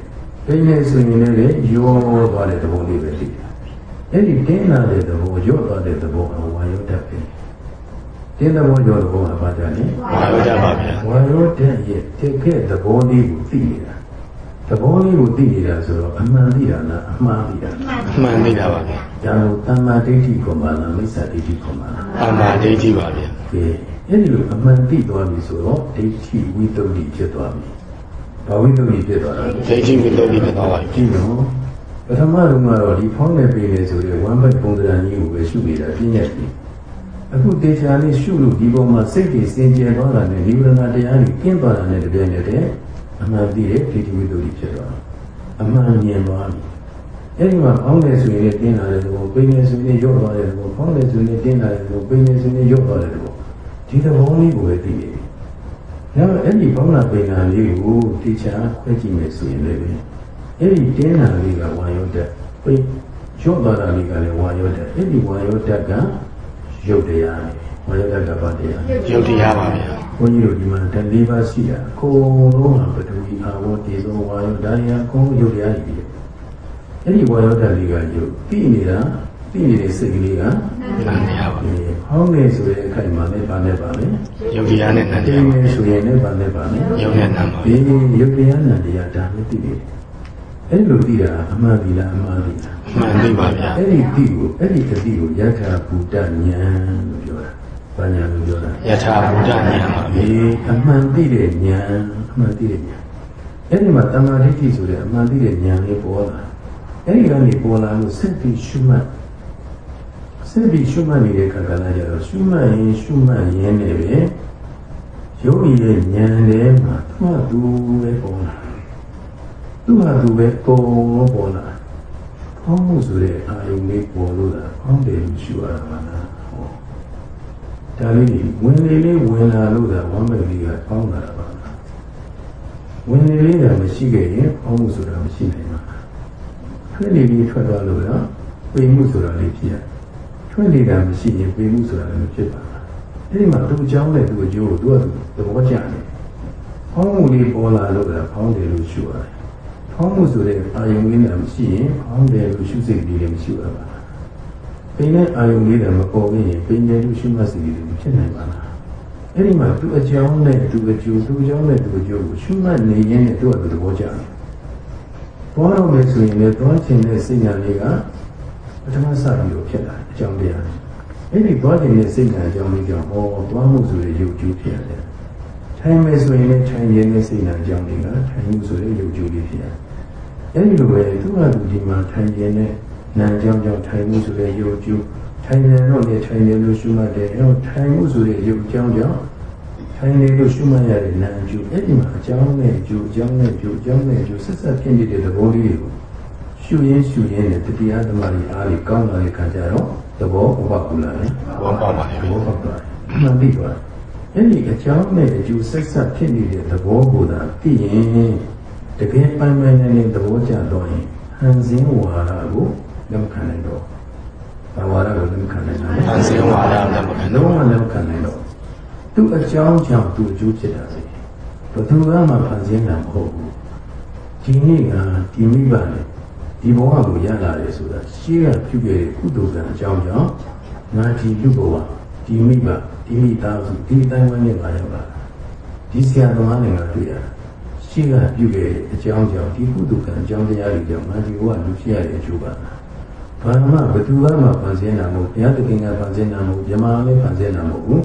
ပိန်နေဆိုရင်လည်းရောသွားတဲ့သဘောလေးပဲတည် အဲ့ဒီတင်းလာတဲ့သဘောရော့သွားတဲ့သဘောကဝါယောဓာတ်ပဲတင်းသဘောရော့သဘောကဘာကြလဲဘာလို့ကြပါဗျာဝါရောဓာတ်ရဲ့တက်ခဲ့သဘောလေးကိုသိနေတာသဘောလေးကိုသိနေတာဆိုတော့အမှန်သိတာလားအမှားသိတာလားအမှန်သိတာပါဗျာဒါလို့တမ္မာဒိဋ္ဌိခေါ်ပါလားမိစ္ဆာဒိဋ္ဌိခေါ်ပါလားအမှန်ဒိဋ္ဌိပါဗျာကဲအဲ့ဒီလိုအမှန်သိသွားပြီဆိုတော့ဒိဋ္ဌိဝိတ္တုဒ္ဓိဖြစ်သွားပြီဘာဝိတ္တုဒ္ဓိဖြစ်သွားတာလဲဒိဋ္ဌိဝိတ္တုတိဖြစ်သွားပါပြီကြည့်နော် ပထမတော့ကတော့ဒီဖောင်းနေပြီလေဆိုရင်ဝမ်းဘက်ပုံစံကြီးကိုပဲရှုနေတာပြည့်ညက်ပြီအခုတေချာလေးရှုလို့ဒီပေါ်မှာစိတ်ကြီးစင်ကြယ်သွားတာနဲ့ဒီဝရဏတရားကြီးကျင်းသွားတာနဲ့တပြိုင်နက်တည်းအမှန်သိတဲ့ဒိဋ္ဌိဝိတ္တုဒ္ဓိဖြစ်သွားအမှန်မြင်သွားပြီအဲ့ဒီမှာဖောင်းနေဆိုရင်တင်းလာတဲ့သဘောပိန်နေဆိုရင်ရော့သွားတဲ့သဘောဖောင်းနေဆိုရင်တင်းလာတဲ့သဘောပိန်နေဆိုရင်ရော့သွားတဲ့သဘောဒီသဘောလေးကိုပဲသိနေပြီတော့အဲ့ဒီဘောင်းနာပိန်နာလေးကိုတေချာခွဲကြည့်မယ်ဆိုရင်လည်း အဲ့ဒီတင်းနာလေးကဝါယောတက်ပိန်ရော့သွားတာလေးကလည်းဝါယောတက်အဲ့ဒီဝါယောတက်ကရုပ်တရားဝါယောတက်ကဘာတရားယုတ်တရားပါဗျာဘုန်းကြီးတို့ဒီမှာတလေးပါးရှိတာအကုန်လုံးဟာပထဝီအာဝတေသောဝါယောဒါရီအကုန်ရုပ်တရားကြီးပဲအဲ့ဒီဝါယောတက်လေးကရုပ်ပြီးနေတာပြီးနေတဲ့စိတ်ကလေးကနန္တရားပါဟောင်းနေဆိုတဲ့အခိုင်မှာလည်းဗာနဲ့ဗာနဲ့ယုတ်တရားနဲ့နန္တတင်းရာပါနေဆိုရင်လည်းဗာနဲ့ဗာနဲ့ယုတ်နဲ့နံပါဒီယုတ်တရားနံတရားဒါလည်းသိတယ် အဲ့လိုသိတာအမှန်ဒီလားအမှားဒီလားမှန်ပြီပါဗျာအဲ့ဒီသိကိုအဲ့ဒီတတိကိုယထာဘူတဉာဏ်လို့ပြောတာဘာညာလို့ပြောတာယထာဘုဒ္ဓဉာဏ်ပါဗျာဒီအမှန်သိတဲ့ဉာဏ်အမှန်သိတဲ့ဉာဏ်အဲ့ဒီမှာတမာတိတိဆိုတဲ့အမှန်သိတဲ့ဉာဏ်လေးပေါ်လာအဲ့ဒီကနေပေါ်လာလို့စက်ပြီးရှုမှတ်စက်ပြီးရှုမှတ်နေတဲ့ခါကလည်းကျတော့ရှုမှတ်ရင်ရှုမှတ်ရင်းနဲ့ပဲယောဂီရဲ့ဉာဏ်ထဲမှာသူ့ဟာသူပဲပေါ်လာ သူ့ဟာသူပဲပုံလို့ပေါ်လာဖောင်းမှုဆိုတဲ့အာယုန်လေးပေါ်လို့လားဖောင်းတယ်လို့ရှုရတာပါလားဟောဒါလေးဝင်လေလေးဝင်လာလို့သာဝမ်းမဲ့လေးကပေါင်းလာတာပါဝင်လေလေးကမရှိခဲ့ရင်ပေါင်းမှုဆိုတာမရှိနိုင်ပါဘူးထွက်လေလေးထွက်သွားလို့တော့ပိန်မှုဆိုတာလေးဖြစ်ရထွက်နေတာမရှိရင်ပိန်မှုဆိုတာလည်းမဖြစ်ပါဘူးအဲဒီမှာသူ့အကြောင်းနဲ့သူ့အကျိုးကိုသူကသဘောကျတယ်ပေါင်းမှုလေးပေါ်လာလို့သာပေါင်းတယ်လို့ရှုရတယ် ပေါင်းမှုဆိုတဲ့အာယုံလေးနဲ့မရှိရင်ပေါင်းတယ်လို့ရှုစိတ်လေးလည်းမရှိရပါဘူးပိန်တဲ့အာယုံလေးတွေမပေါ်ခဲ့ရင်ပိန်တယ်လို့ရှိမှစီတယ်မဖြစ်နိုင်ပါလားအဲ့ဒီမှာသူအကြောင်းနဲ့သူအကျိုးသူအကြောင်းနဲ့သူအကျိုးကိုရှိမှနေရင်းနဲ့သူကသဘောကျတယ်ပေါ်တော့မယ်ဆိုရင်လည်းသွားချင်တဲ့စိတ်ညာလေးကပထမစပြီးတော့ဖြစ်လာအကြောင်းတရားအဲ့ဒီသွားချင်တဲ့စိတ်ညာအကြောင်းလေးကြောင့်ဟောသွားမှုဆိုတဲ့ယုတ်ကျိုးဖြစ်ရတယ်ထိုင်မယ်ဆိုရင်လည်းထိုင်ခြင်းနဲ့စိတ်ညာအကြောင်းလေးကထိုင်မှုဆိုတဲ့ယုတ်ကျိုးလေးဖြစ်ရတယ် အဲ့ဒီလိုပဲသူကသူဒီမှာထိုင်ခြင်းနဲ့နာကြောင်းကြောင့်ထိုင်မှုဆိုတဲ့ယုတ်ကျိုးထိုင်တယ်တော့လေထိုင်တယ်လို့ရှုမှတ်တယ်အဲတော့ထိုင်မှုဆိုတဲ့ယုတ်ကြောင်းကြောင့်ထိုင်တယ်လို့ရှုမှတ်ရတဲ့နာကျိုးအဲ့ဒီမှာအကြောင်းနဲ့ကျိုးအကြောင်းနဲ့ကျိုးအကြောင်းနဲ့ကျိုးဆက်ဆက်ဖြစ်နေတဲ့သဘောလေးတွေကိုရှုရင်းရှုရင်းနဲ့တတိယသမารီအားလေးကောင်းလာတဲ့ခါကျတော့သဘောဥပကူလာတယ်ဘောပေါက်ပါလေသဘောပေါက်သွားတယ်မှန်ပြီသွားအဲ့ဒီအကြောင်းနဲ့အကျိုးဆက်ဆက်ဖြစ်နေတဲ့သဘောကိုသာသိရင် တကယ်ပိုင်ပိုင်နိုင်တဲ့သဘောကျတော့ရင်ဟန်စင်းဝါဒကိုလက်မခံနိုင်တော့ဘာဝါဒကိုလက်မခံနိုင်တော့သံစင်ဝါဒလည်းမခံလုံးတော့ဝလက်မခံနိုင်တော့သူအကြောင်းကြောင့်သူအကျိုးဖြစ်တာလေဘယ်သူကမှဖန်ဆင်းတာမဟုတ်ဘူးဒီနေ့ကဒီမိဘနဲ့ဒီဘဝကိုရလာတယ်ဆိုတာရှေးကပြုခဲ့တဲ့ကုသိုလ်ကံအကြောင်းကြောင့်ငါဒီလူဘဝဒီမိဘဒီမိသားစုဒီတိုင်းဝန်းနဲ့ပါရောက်လာတာဒီဆရာသမားတွေငါတွေ့ရတာ ရှေးကပြုခဲ့တဲ့အကြောင်းကြောင့်ဒီကုသိုလ်ကံအကြောင်းတရားတွေကြောင့်ငါဒီဘဝလူဖြစ်ရတဲ့အကျိုးပါဘာမှဘယ်သူကမှဖန်ဆင်းတာမဟုတ်ဘုရားသခင်ကဖန်ဆင်းတာမဟုတ်မြမလည်းဖန်ဆင်းတာမဟုတ်ဘူး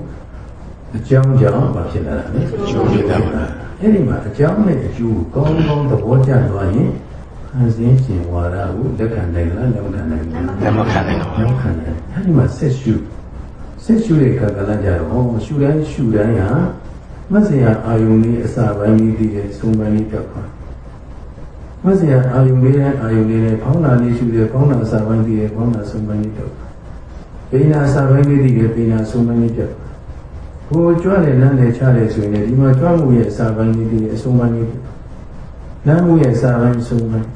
အကြောင်းကြောင့်ဘာဖြစ်လာတာလဲကျိုးဖြစ်တာပါအဲ့ဒီမှာအကြောင်းနဲ့အကျိုးကိုကောင်းကောင်းသဘောကျသွားရင်ဖန်ဆင်းခြင်းဝါဒကိုလက်ခံနိုင်လားလက်မခံနိုင်ဘူးလက်မခံနိုင်တော့လက်မခံနိုင်အဲ့ဒီမှာဆက်ရှုဆက်ရှုတဲ့ခါကလည်းကြတော့ဟောရှုတိုင်းရှုတိုင်းဟာ မဆရာအာယုန်လေးအစာပိုင်းလေးတည်တဲ့သုံးပိုင်းလေးပြောက်သွားမဆရာအာယုန်လေးနဲ့အာယုန်လေးနဲ့ဖောင်းတာလေးရှုတယ်ဖောင်းတာအစာပိုင်းတည်တယ်ဖောင်းတာသုံးပိုင်းလေးပြောက်သွားပိဏအစာပိုင်းလေးတည်တယ်ပိဏသုံးပိုင်းလေးပြောက်သွားကိုကြွတယ်လမ်းတယ်ချတယ်ဆိုရင်လည်းဒီမှာကြွမှုရဲ့အစာပိုင်းလေးဒီအဆုံးပိုင်းလေးလမ်းမှုရဲ့အစာပိုင်းအဆုံးပိုင်း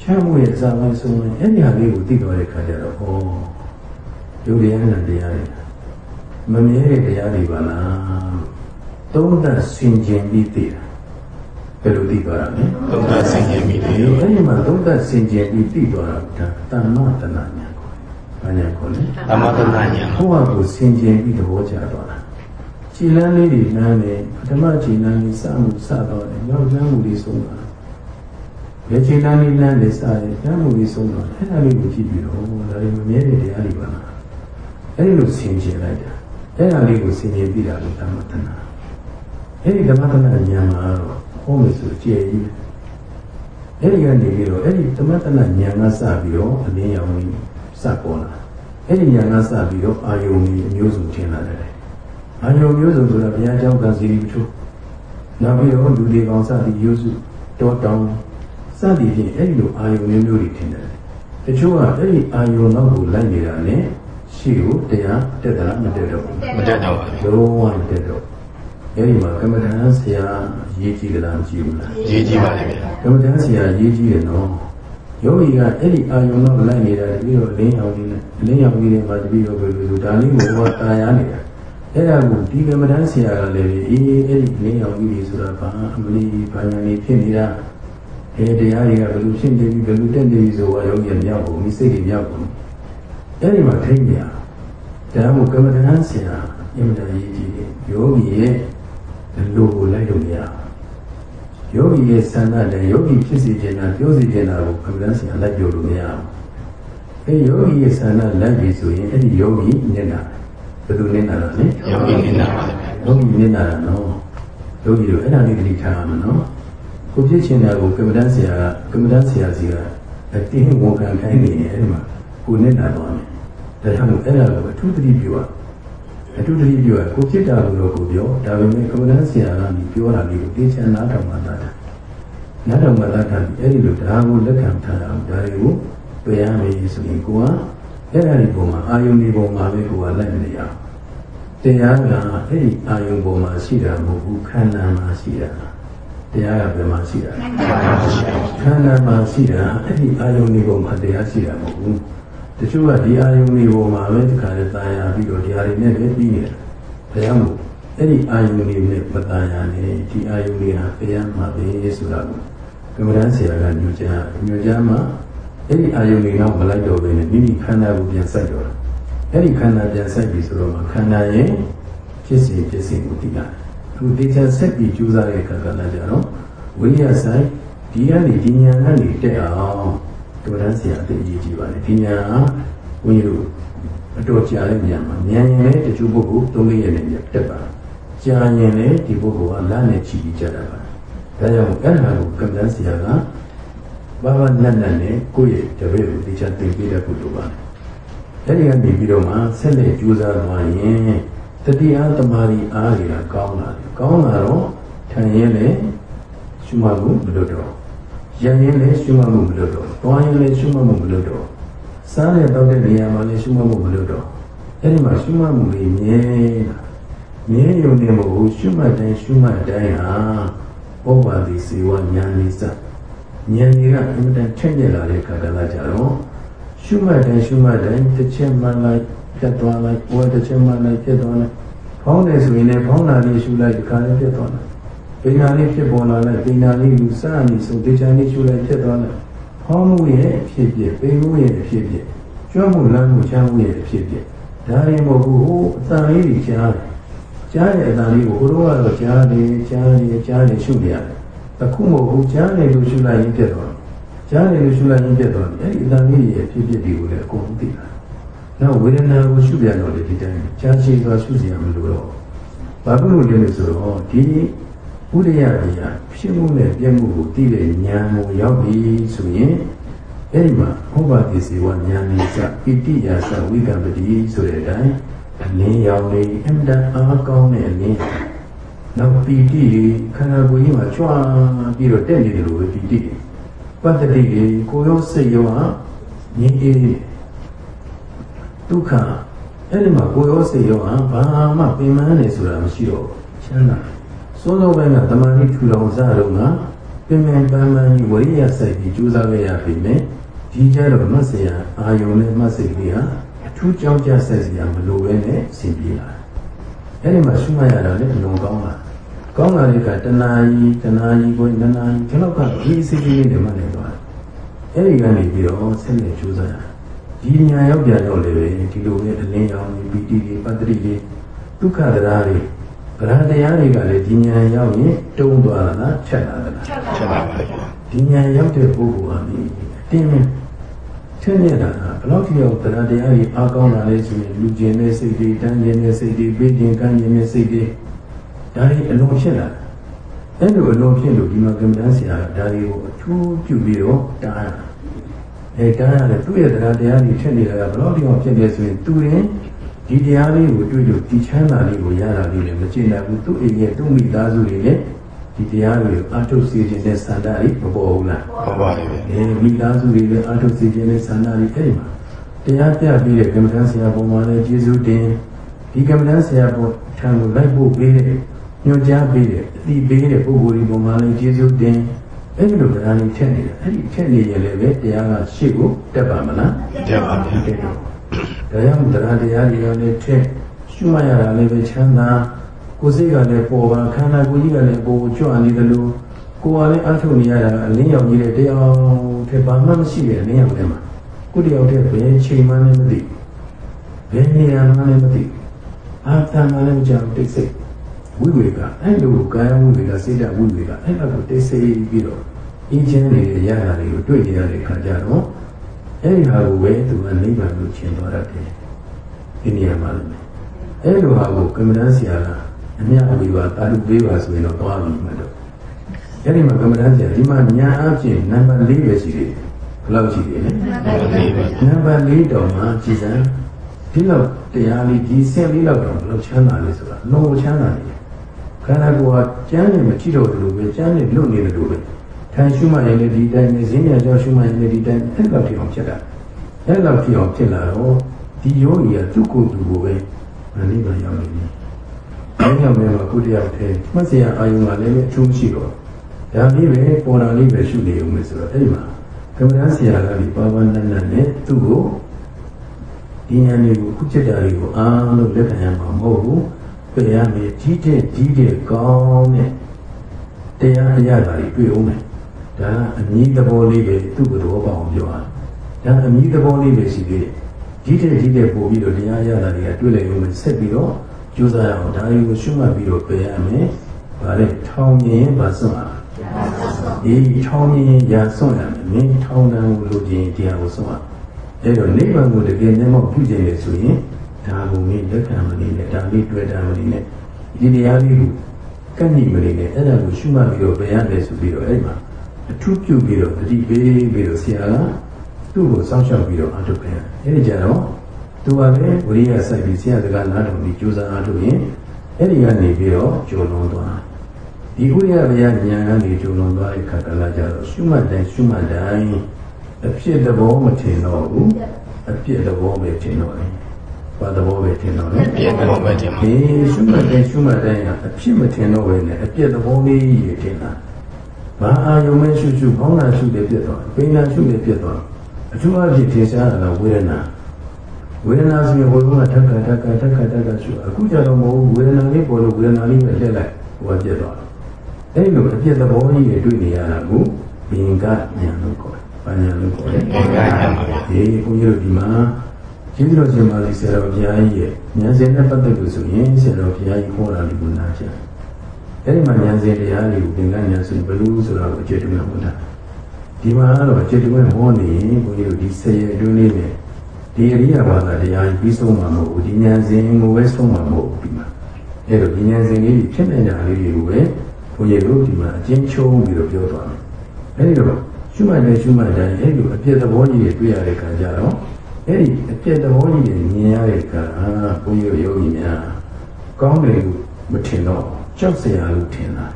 ချမ်းမှုရဲ့အစာပိုင်းအဆုံးပိုင်းအဲ့ဒီဟာလေးကိုသိတော်တဲ့ခါကျတော့ဟောယုတ်တရားနဲ့တရားတွေမမြဲတဲ့တရားတွေပါလား သုံးသပ်ဆင်ခြင်ပြီးသိတာဘယ်လိုသိသွားတာလဲသုံးသပ်ဆင်ခြင်မိတယ်အဲ့ဒီမှာသုံးသပ်ဆင်ခြင်ပြီးသိသွားတာဒါတမ္မတနာညာခေါ်တယ်ဘာညာခေါ်လဲသမထနာညာဘုရားကိုဆင်ခြင်ပြီးသဘောကျသွားတာခြေလမ်းလေးတွေလမ်းနေပထမခြေလမ်းလေးစမှုစတော့တယ်နောက်လမ်းမှုလေးဆုံးတာဘယ်ခြေလမ်းလေးလမ်းလေးစတယ်လမ်းမှုလေးဆုံးတော့အဲ့ဒါလေးကိုကြည့်ပြီးတော့ဒါတွေမမြဲတဲ့တရားတွေပါလားအဲ့ဒီလိုဆင်ခြင်လိုက်တာအဲ့ဒါလေးကိုဆင်ခြင်ပြီးတာလို့ဓမ္မတနာ အဲ့ဒီဓမ္မတနာဉာဏ်မှာတော့ဟောမယ်ဆိုကြည်ကြီးအဲ့ဒီကနေပြီးတော့အဲ့ဒီဓမ္မတနာဉာဏ်ကစပြီးတော့အလင်းရောင်ကြီးစပေါ်လာအဲ့ဒီဉာဏ်ကစပြီးတော့အာယုံကြီးအမျိုးစုံထင်လာတယ်အာယုံမျိုးစုံဆိုတာဘုရားကျောင်းကစီရီပထုနောက်ပြီးတော့လူတွေကောင်စသည်ယူစုတောတောင်းစသည်ဖြင့်အဲ့ဒီလိုအာယုံမျိုးမျိုးတွေထင်တယ်တချို့ကအဲ့ဒီအာယုံနောက်ကိုလိုက်နေတာနဲ့ရှိကိုတရားတက်တာမတက်တော့ဘူးမတက်တော့ပါဘူးလုံးဝမတက်တော့ အဲဒီမှာကမ္မဋ္ဌာန်းဆရာရေးကြည့်ကြလားမကြည့်ဘူးလားရေးကြည့်ပါလေဗျာကမ္မဋ္ဌာန်းဆရာရေးကြည့်တယ်နော်ယောဂီကအဲ့ဒီအာယုံတော့လိုက်နေတာတပည့်တော်လင်းရောင်ကြီးနဲ့လင်းရောင်ကြီးတွေမှာတပည့်တော်ဘယ်လိုဆိုဒါလေးကိုဟောတာယာနေတာအဲ့ဒါကိုဒီကမ္မဋ္ဌာန်းဆရာကလည်းအေးအဲ့ဒီလင်းရောင်ကြီးတွေဆိုတာဘာအမလီဘာညာနေဖြစ်နေတာအဲတရားတွေကဘယ်လိုဖြစ်နေပြီဘယ်လိုတက်နေပြီဆိုတော့ယောဂီကမြောက်ပုံဒီစိတ်တွေမြောက်ပုံအဲ့ဒီမှာထိမ့်ပြဒါမှမဟုတ်ကမ္မဋ္ဌာန်းဆရာအင်မတန်ရေးကြည့်တယ်ယောဂီရဲ့ လူကိုလိုက်လို့မရဘူးယောဂီရဲ့ဆန္ဒနဲ့ယောဂီဖြစ်စေခြင်းနဲ့ပြောစေခြင်းနဲ့ကိုကမ္ဘာဆရာလက်ပြောလို့မရဘူး။အဲယောဂီရဲ့ဆန္ဒလိုက်ပြီဆိုရင်အဲ့ဒီယောဂီမျက်နှာဘယ်လိုမျက်နှာလဲယောဂီနေတာပါလေဗျာ။ယောဂီမျက်နှာနော်။ယောဂီတို့အဲ့ဒါလေးတတိထားရမယ်နော်။ကိုဖြစ်ခြင်းတဲ့ကိုကမ္ဘာဆရာကကမ္ဘာဆရာစီကအတင်းဝန်ခံခိုင်းနေတယ်အဲ့ဒီမှာကိုမျက်နှာတော့မယ်။ဒါကြောင့်အဲ့ဒါကိုအထူးတတိပြုရအ ထူးတတိပြုရကိုဖြစ်တာလို့ကိုပြောဒါပေမဲ့ကမ္ဘာဆရာကပြောတာလေးကိုသိချင်နားထောင်မှသာတာနတ်တော်မလာတာအဲ့ဒီလိုဒါကိုလက်ခံထားအောင်ဒါတွေကိုပယ်ရမယ်ဆိုရင်ကိုကအဲ့ဒါဒီပုံမှာအာယုန်ဒီပုံမှာပဲကိုကလိုက်မရအောင်တရားကအဲ့ဒီအာယုန်ပုံမှာရှိတာမဟုတ်ဘူးခန္ဓာမှာရှိတာတရားကဘယ်မှာရှိတာခန္ဓာမှာရှိတာအဲ့ဒီအာယုန်ဒီပုံမှာတရားရှိတာမဟုတ်ဘူး တချို့ကဒီအာယုံတွေပေါ်မှာပဲဒီကံနဲ့တန်ရာပြီးတော့ဒီအာယုံနဲ့ပဲပြီးနေတာဒါကြောင့်မို့အဲ့ဒီအာယုံတွေနဲ့ပတန်ရာနဲ့ဒီအာယုံတွေဟာတရားမှာပဲဆိုတာကိုကမ္ဘာန်းဆရာကညွှန်ကြားညွှန်ကြားမှာအဲ့ဒီအာယုံတွေတော့မလိုက်တော့ဘဲနဲ့မိမိခန္ဓာကိုပြန်ဆိုင်တော့တာအဲ့ဒီခန္ဓာပြန်ဆိုင်ပြီဆိုတော့မှခန္ဓာရဲ့ဖြစ်စီဖြစ်စီကိုသိတာသူတေချာဆက်ပြီးကြိုးစားတဲ့အခါကလည်းကြတော့ဝိညာဉ်ဆိုင်ဒီကနေဒီဉာဏ်ကနေတက်အောင် ကမ္မဋ္ဌာန်းဆရာအသိအရေးကြီးပါတယ်ဒီညာဝိရိယတို့အတော်ကြာတဲ့ညာမှာဉာဏ်ရင်လည်းတချို့ပုဂ္ဂိုလ်သုံးလေးရနဲ့တက်ပါကြာရင်လည်းဒီပုဂ္ဂိုလ်ကလမ်းနဲ့ချီပြီးကြတာပါဒါကြောင့်အဲ့ဒါကိုကမ္ဘာဆရာကဘာဘာနတ်နတ်နဲ့ကိုယ့်ရဲ့တပည့်ကိုသိချသင်ပေးတတ်ဖို့လိုပါတယ်။အဲ့ဒီကနေပြီးတော့မှဆက်လက်ကြိုးစားသွားရင်တတိယသမารီအားတွေကကောင်းလာတယ်။ကောင်းလာတော့ထိုင်ရင်လည်းရှုမှတ်မှုမလုပ်တော့။ ရရင်လည်းရှုမှတ်မှုမလုပ်တော့။တွားရင်လည်းရှုမှတ်မှုမလုပ်တော့။စားရတော့တဲ့နေရာမှာလည်းရှုမှတ်မှုမလုပ်တော့။အဲ့ဒီမှာရှုမှတ်မှုလေးမြဲလာ။မြဲရုံနဲ့မဟုတ်ရှုမှတ်တိုင်းရှုမှတ်တိုင်းဟာဩဝါဒီစေဝဉာဏ်လေးစဉာဏ်ကြီးကအင်မတန်ထက်မြက်လာတဲ့ခါကလာကြတော့ရှုမှတ်တယ်ရှုမှတ်တယ်တစ်ချက်မှလိုက်ပြတ်သွားလိုက်ဘဝတစ်ချက်မှလိုက်ပြတ်သွားလိုက်ဖောင်းတယ်ဆိုရင်လည်းဖောင်းတာလေးရှုလိုက်ဒီခါလေးပြတ်သွားလိုက် ပိဏာလေးဖြစ်ပေါ်လာလိုက်ပိဏာလေးလူစနေဆိုတေချာလေးရှုလိုက်ပြတ်သွားလိုက်ဖောင်းမှုရဲ့အဖြစ်ဖြစ်ပိမှုရဲ့အဖြစ်ဖြစ်ကျွမ်းမှုလမ်းမှုချမ်းမှုရဲ့အဖြစ်ဖြစ်ဒါရင်မဟုတ်ဘူးဟိုအတန်လေးကြီးကြားတယ်ကြားတဲ့အတန်လေးကိုဟိုတော့ကတော့ကြားတယ်ကြားတယ်ကြားတယ်ရှုနေရတယ်။အခုမဟုတ်ဘူးကြားတယ်လို့ရှုလိုက်ရင်ပြတ်သွားတယ်။ကြားတယ်လို့ရှုလိုက်ရင်ပြတ်သွားတယ်။အဲ့ဒီအတန်လေးရဲ့ဖြစ်ဖြစ်တွေကိုလည်းအကုန်သိတာ။နောက်ဝေဒနာကိုရှုပြန်တော့လေဒီတိုင်းကြားရှိသွားရှုစီရမလို့တော့ဘာဖြစ်လို့လဲဆိုတော့ဒီ ဥဒယတရားဖြစ်မှုနဲ့ပြည့်မှုကိုသိတဲ့ဉာဏ်ကိုရောက်ပြီဆိုရင်အဲ့ဒီမှာဟောပါတိစေဝဉာဏ်လေးစပိတိယာစဝိကံပတိဆိုတဲ့အတိုင်းအလင်းရောင်လေးအင်မတန်အားကောင်းတဲ့အလင်းနောက်ပီတိလေးခန္ဓာကိုယ်ကြီးမှာကြွားပြီးတော့တက်နေတယ်လို့ပဲပီတိပတ္တိလေးကိုယ်ရောစိတ်ရောဟာငြိမ်းအေးဒုက္ခအဲ့ဒီမှာကိုယ်ရောစိတ်ရောဟာဘာမှပင်ပန်းနေဆိုတာမရှိတော့ချမ်းသာ စိုးစိုးပိုင်းကတမန်ကြီးထူထောင်စားတော့ကပင်ပန်းပန်းပန်းကြီးဝိရိယစိုက်ပြီးကြိုးစားခဲ့ရပြီမယ်ဒီကြတော့မတ်စရာအာယုံနဲ့မတ်စိတ်လေးဟာအထူးကြောင်းကြဆက်စရာမလိုပဲနဲ့အစီပြေလာတယ်။အဲဒီမှာရှုမှတ်ရတာလည်းအလုံးကောင်းလာ။ကောင်းလာတဲ့ကတဏှာကြီးတဏှာကြီးကိုတဏှာကြီးကျွန်တော်ကဒီစိတ်ကလေးတွေမှလည်းသွားတယ်။အဲဒီကနေပြီးတော့ဆက်လက်ကြိုးစားရ။ဒီညာရောက်ပြန်တော့လေဒီလိုပဲအလင်းရောင်ပီတိတွေပတ္တိတွေဒုက္ခတရားတွေ ဗရတရားတွေကလည်းဒီညာရောက်ရင်တုံးသွားတာလားချက်လာတာလားချက်ပါပါလေဗျာဒီညာရောက်တဲ့ပုဂ္ဂိုလ်ဟာဒီအတင်းနဲ့ထင်နေတာကဘယ်လောက်ထိအောင်တရားတရားကြီးအားကောင်းလာလဲဆိုရင်လူကျင်တဲ့စိတ်တွေတန်းကျင်တဲ့စိတ်တွေပေးခြင်းကမ်းခြင်းတဲ့စိတ်တွေဒါတွေအလုံးဖြစ်လာတယ်အဲ့လိုအလုံးဖြစ်လို့ဒီမှာကမ္ဘာဆရာကဒါတွေကိုအထူးပြုပြီးတော့တားရအဲတားရတယ်သူ့ရဲ့တရားတရားကြီးထင်နေတာကဘယ်လောက်ထိအောင်ဖြစ်နေဆိုရင်သူရင် ဒီတရားလေးကိုတွေ့လို့ဒီချမ်းသာလေးကိုရတာလေးလည်းမကျေနပ်ဘူးသူ့အိမ်ရဲ့သူ့မိသားစုတွေလည်းဒီတရားတွေကိုအထုတ်စေခြင်းနဲ့စံတာလေးမပေါ်ဘူးလားဟုတ်ပါလေဗျာအဲမိသားစုတွေလည်းအထုတ်စီခြင်းနဲ့ဆန္ဒတွေအဲ့ဒီမှာတရားပြပြီးတဲ့ကမ္မဋ္ဌာန်းဆရာပုံမှာလည်းကျေးဇူးတင်ဒီကမ္မဋ္ဌာန်းဆရာပုံထံကိုလိုက်ဖို့ပေးတဲ့ညွှန်ကြားပေးတယ်အတိပေးတဲ့ပုဂ္ဂိုလ်ဒီပုံမှန်လေးကျေးဇူးတင်အဲ့ဒီလိုတရားလေးထက်နေတာအဲ့ဒီထက်နေရင်လည်းပဲတရားကရှေ့ကိုတက်ပါမလားတက်ပါဗျာတက်တော့ ဒါကြောင့်တရားတရားတွေကလည်းထက်ရှုမှတ်ရတာလည်းပဲချမ်းသာကိုယ်စိတ်ကလည်းပေါ်ပါခန္ဓာကိုယ်ကြီးကလည်းပေါ်ကြွနေတယ်လို့ကိုယ်ကလည်းအထုနေရတာအလင်းရောင်ကြီးတဲ့တရားထက်ဘာမှမရှိတဲ့အလင်းရောင်ထဲမှာကိုယ်တယောက်တည်းဘယ်ချိန်မှလည်းမသိဘယ်နေရာမှလည်းမသိအာတန်မှလည်းမကြောက်တိတ်ဆိတ်ဝိဝေကအဲ့လိုကာယဝိဝေကစိတ်ဓာတ်ဝိဝေကအဲ့လိုတိတ်ဆိတ်ပြီးတော့အင်းချင်းနေတဲ့ရတာတွေကိုတွေ့ကြရတဲ့ခါကျတော့ အဲ့ဒီဟာကိုပဲသူကနိဗ္ဗာန်ကိုရှင်းသွားတတ်တယ်ဒီနေရာမှာလည်းအဲ့လိုဟာကိုကမ္မဋ္ဌာန်းဆရာကအမြတ်ဝေပါတာလူပေးပါဆိုရင်တော့သွားပြီမှတော့အဲ့ဒီမှာကမ္မဋ္ဌာန်းဆရာဒီမှာညာအဖြစ်နံပါတ်၄ပဲရှိတယ်ဘယ်လောက်ရှိတယ်လဲလေးပါနံပါတ်၄တောင်မှကြည်စံဒီလောက်တရားလေးဒီဆင့်လေးလောက်တော့ဘယ်လောက်ချမ်းသာလဲဆိုတာလုံးဝချမ်းသာနေတယ်ခန္ဓာကိုယ်ကကျမ်းနေမကြည့်တော့ဘူးလို့ပဲကျမ်းနေလွတ်နေတယ်လို့ပဲ ထိုင်ရှုမှရင်လည်းဒီတိုင်းနဲ့ဈဉ္ညာကြောင့်ရှုမှရင်လည်းဒီတိုင်းအဲ့လောက်ဖြစ်အောင်ဖြစ်တာအဲ့လောက်ဖြစ်အောင်ဖြစ်လာတော့ဒီယောဂီကသူ့ကိုယ်သူကိုပဲမနိဗ္ဗာန်ရောက်နေပြီအဲ့ကြောင့်လည်းကုတ္တရာထဲမှတ်စရာအာယုံကလည်းအထူးရှိတော့ဒါလေးပဲပေါ်တာလေးပဲရှုနေဦးမယ်ဆိုတော့အဲ့ဒီမှာကမ္ဘာဆရာကဒီပါပါနန္ဒနဲ့သူ့ကိုဒီဉာဏ်တွေကိုခုချက်တာတွေကိုအားလုံးလက်ခံရမှာမဟုတ်ဘူးပြရမယ်ကြီးတဲ့ကြီးတဲ့ကောင်းတဲ့တရားအရာတွေတွေ့အောင်မယ် ဒါအမြင့်သဘောလေးပဲသူ့ကိုသဘောပေါက်အောင်ပြောတာဒါအမြင့်သဘောလေးပဲရှိသေးတယ်ကြီးတဲ့ကြီးတဲ့ပို့ပြီးတော့တရားအရာတွေကတွေ့လိုက်အောင်မယ်ဆက်ပြီးတော့ကြိုးစားရအောင်ဒါတွေကိုရှုမှတ်ပြီးတော့ပြရမယ်ဗါလဲထောင်းမြင်ပါစွန့်အောင်ဒီထောင်းမြင်ရာစွန့်ရမယ်မင်းထောင်းတန်းကိုလိုချင်တရားကိုစွန့်ရအဲ့တော့နိဗ္ဗာန်ကိုတကယ်မျက်မှောက်ပြုခြင်းလေဆိုရင်ဒါကိုမင်းလက်ခံမနေနဲ့ဒါလေးတွေ့တာမနေနဲ့ဒီတရားလေးကိုကန့်ညိမနေနဲ့အဲ့ဒါကိုရှုမှတ်ပြီးတော့ပြရတယ်ဆိုပြီးတော့အဲ့မှာ အထူးပြုပြီးတော့တတိပေးပြီးတော့ဆရာကသူ့ကိုစောင့်ရှောက်ပြီးတော့အထုတ်ပြန်အဲ့ဒီကြတော့သူကလည်းဝိရိယစိုက်ပြီးဆရာစကားနားထောင်ပြီးကြိုးစားအားထုတ်ရင်အဲ့ဒီကနေပြီးတော့ကြုံလုံးသွားဒီဥရိယဗျာဉာဏ်ကနေကြုံလုံးသွားတဲ့ခါကလာကြတော့ရှုမှတ်တိုင်းရှုမှတ်တိုင်းအဖြစ်သဘောမထင်တော့ဘူးအပြစ်သဘောပဲထင်တော့တယ်ဘာသဘောပဲထင်တော့လဲပြည့်တော့ပဲတင်ပါဒီရှုမှတ်တိုင်းရှုမှတ်တိုင်းကအဖြစ်မထင်တော့ဘဲနဲ့အပြစ်သဘောလေးရထင်တာ ဘာအာယုံမဲ့ရှုရှုခေါင်းနာရှုတယ်ပြတ်သွားပိန်နာရှုတယ်ပြတ်သွားအထူးအဖြစ်ထင်ရှားတာကဝေဒနာဝေဒနာဆိုရင်ဟိုကဓက္ကဓက္ကဓက္ကဓက္ကရှုအခုကျတော့မဟုတ်ဘူးဝေဒနာလေးပေါ်လို့ဝေဒနာလေးပဲလှည့်လိုက်ဟိုကပြတ်သွားအဲ့လိုအပြစ်သဘောကြီးတွေတွေ့နေရတာကိုဘင်ကညာလို့ခေါ်တယ်။ဘာညာလို့ခေါ်လဲဘင်္ဂညာပါဗျာဒီဘုန်းကြီးတို့ဒီမှာကျေးဇူးတော်ရှင်ပါလိဆရာတော်ဘုရားကြီးရဲ့ဉာဏ်စဉ်နဲ့ပတ်သက်လို့ဆိုရင်ဆရာတော်ဘုရားကြီးခေါ်တာဒီကုနာဖြစ်တယ်။ အဲဒီမှာဉာဏ်စဉ်တရားတွေကိုသင်္ကန်းဉာဏ်စဉ်ဘယ်လိုဆိုတာကိုအကျဉ်းတူမှဟောတာ။ဒီမှာကတော့အကျဉ်းတူမှဟောနေရင်ဘုန်းကြီးတို့ဒီဆယ်ရအတွင်းလေးနဲ့ဒီအရိယဘာသာတရားကြီးပြီးဆုံးမှာမဟုတ်ဘူးဒီဉာဏ်စဉ်ကိုပဲဆုံးမှာမဟုတ်ဘူးဒီမှာ။အဲတော့ဒီဉာဏ်စဉ်လေးကြီးဖြစ်နေတာလေးတွေကိုပဲဘုန်းကြီးတို့ဒီမှာအကျဉ်းချုံးပြီးတော့ပြောသွားတယ်။အဲဒီတော့ရှုမှတ်တယ်ရှုမှတ်တယ်အဲဒီလိုအပြည့်သဘောကြီးတွေတွေ့ရတဲ့ခါကျတော့အဲ့ဒီအပြည့်သဘောကြီးတွေမြင်ရတဲ့အခါအာဘုန်းကြီးတို့ယောဂီများကောင်းတယ်လို့မထင်တော့ ကြောက်စရာလို့ထင်တာ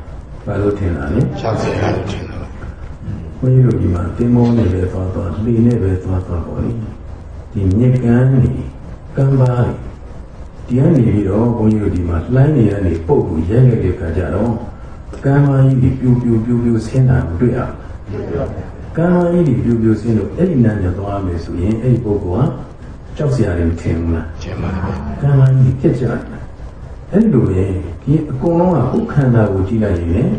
ဘာလို့ထင်တာလဲ60ရာလို့ထင်တယ်ဘုန်းကြီးတို့ဒီမှာသင်္ဘောနဲ့ပဲသွားသွားလေနဲ့ပဲသွားသွားပေါ့လေဒီမြက်ကန်းနေကမ်းပါးဒီကနေပြီးတော့ဘုန်းကြီးတို့ဒီမှာလှိုင်းနေရနေပုတ်ကိုရဲခဲ့တဲ့ခါကျတော့ကမ်းပါးကြီးပြူပြူပြူပြူဆင်းတာကိုတွေ့ရကမ်းပါးကြီးပြူပြူဆင်းလို့အဲ့ဒီနာညသွားမယ်ဆိုရင်အဲ့ဒီပုဂ္ဂိုလ်ကကြောက်စရာတွေမထင်ဘူးလားကျင်ပါဗျာကံလာကြီးဖြစ်ကြတယ်။ အဲ့လိုလေဒီအကုန်လုံးကဥက္ခန္ဓာကိုကြည့်လိုက်ရင်လည်း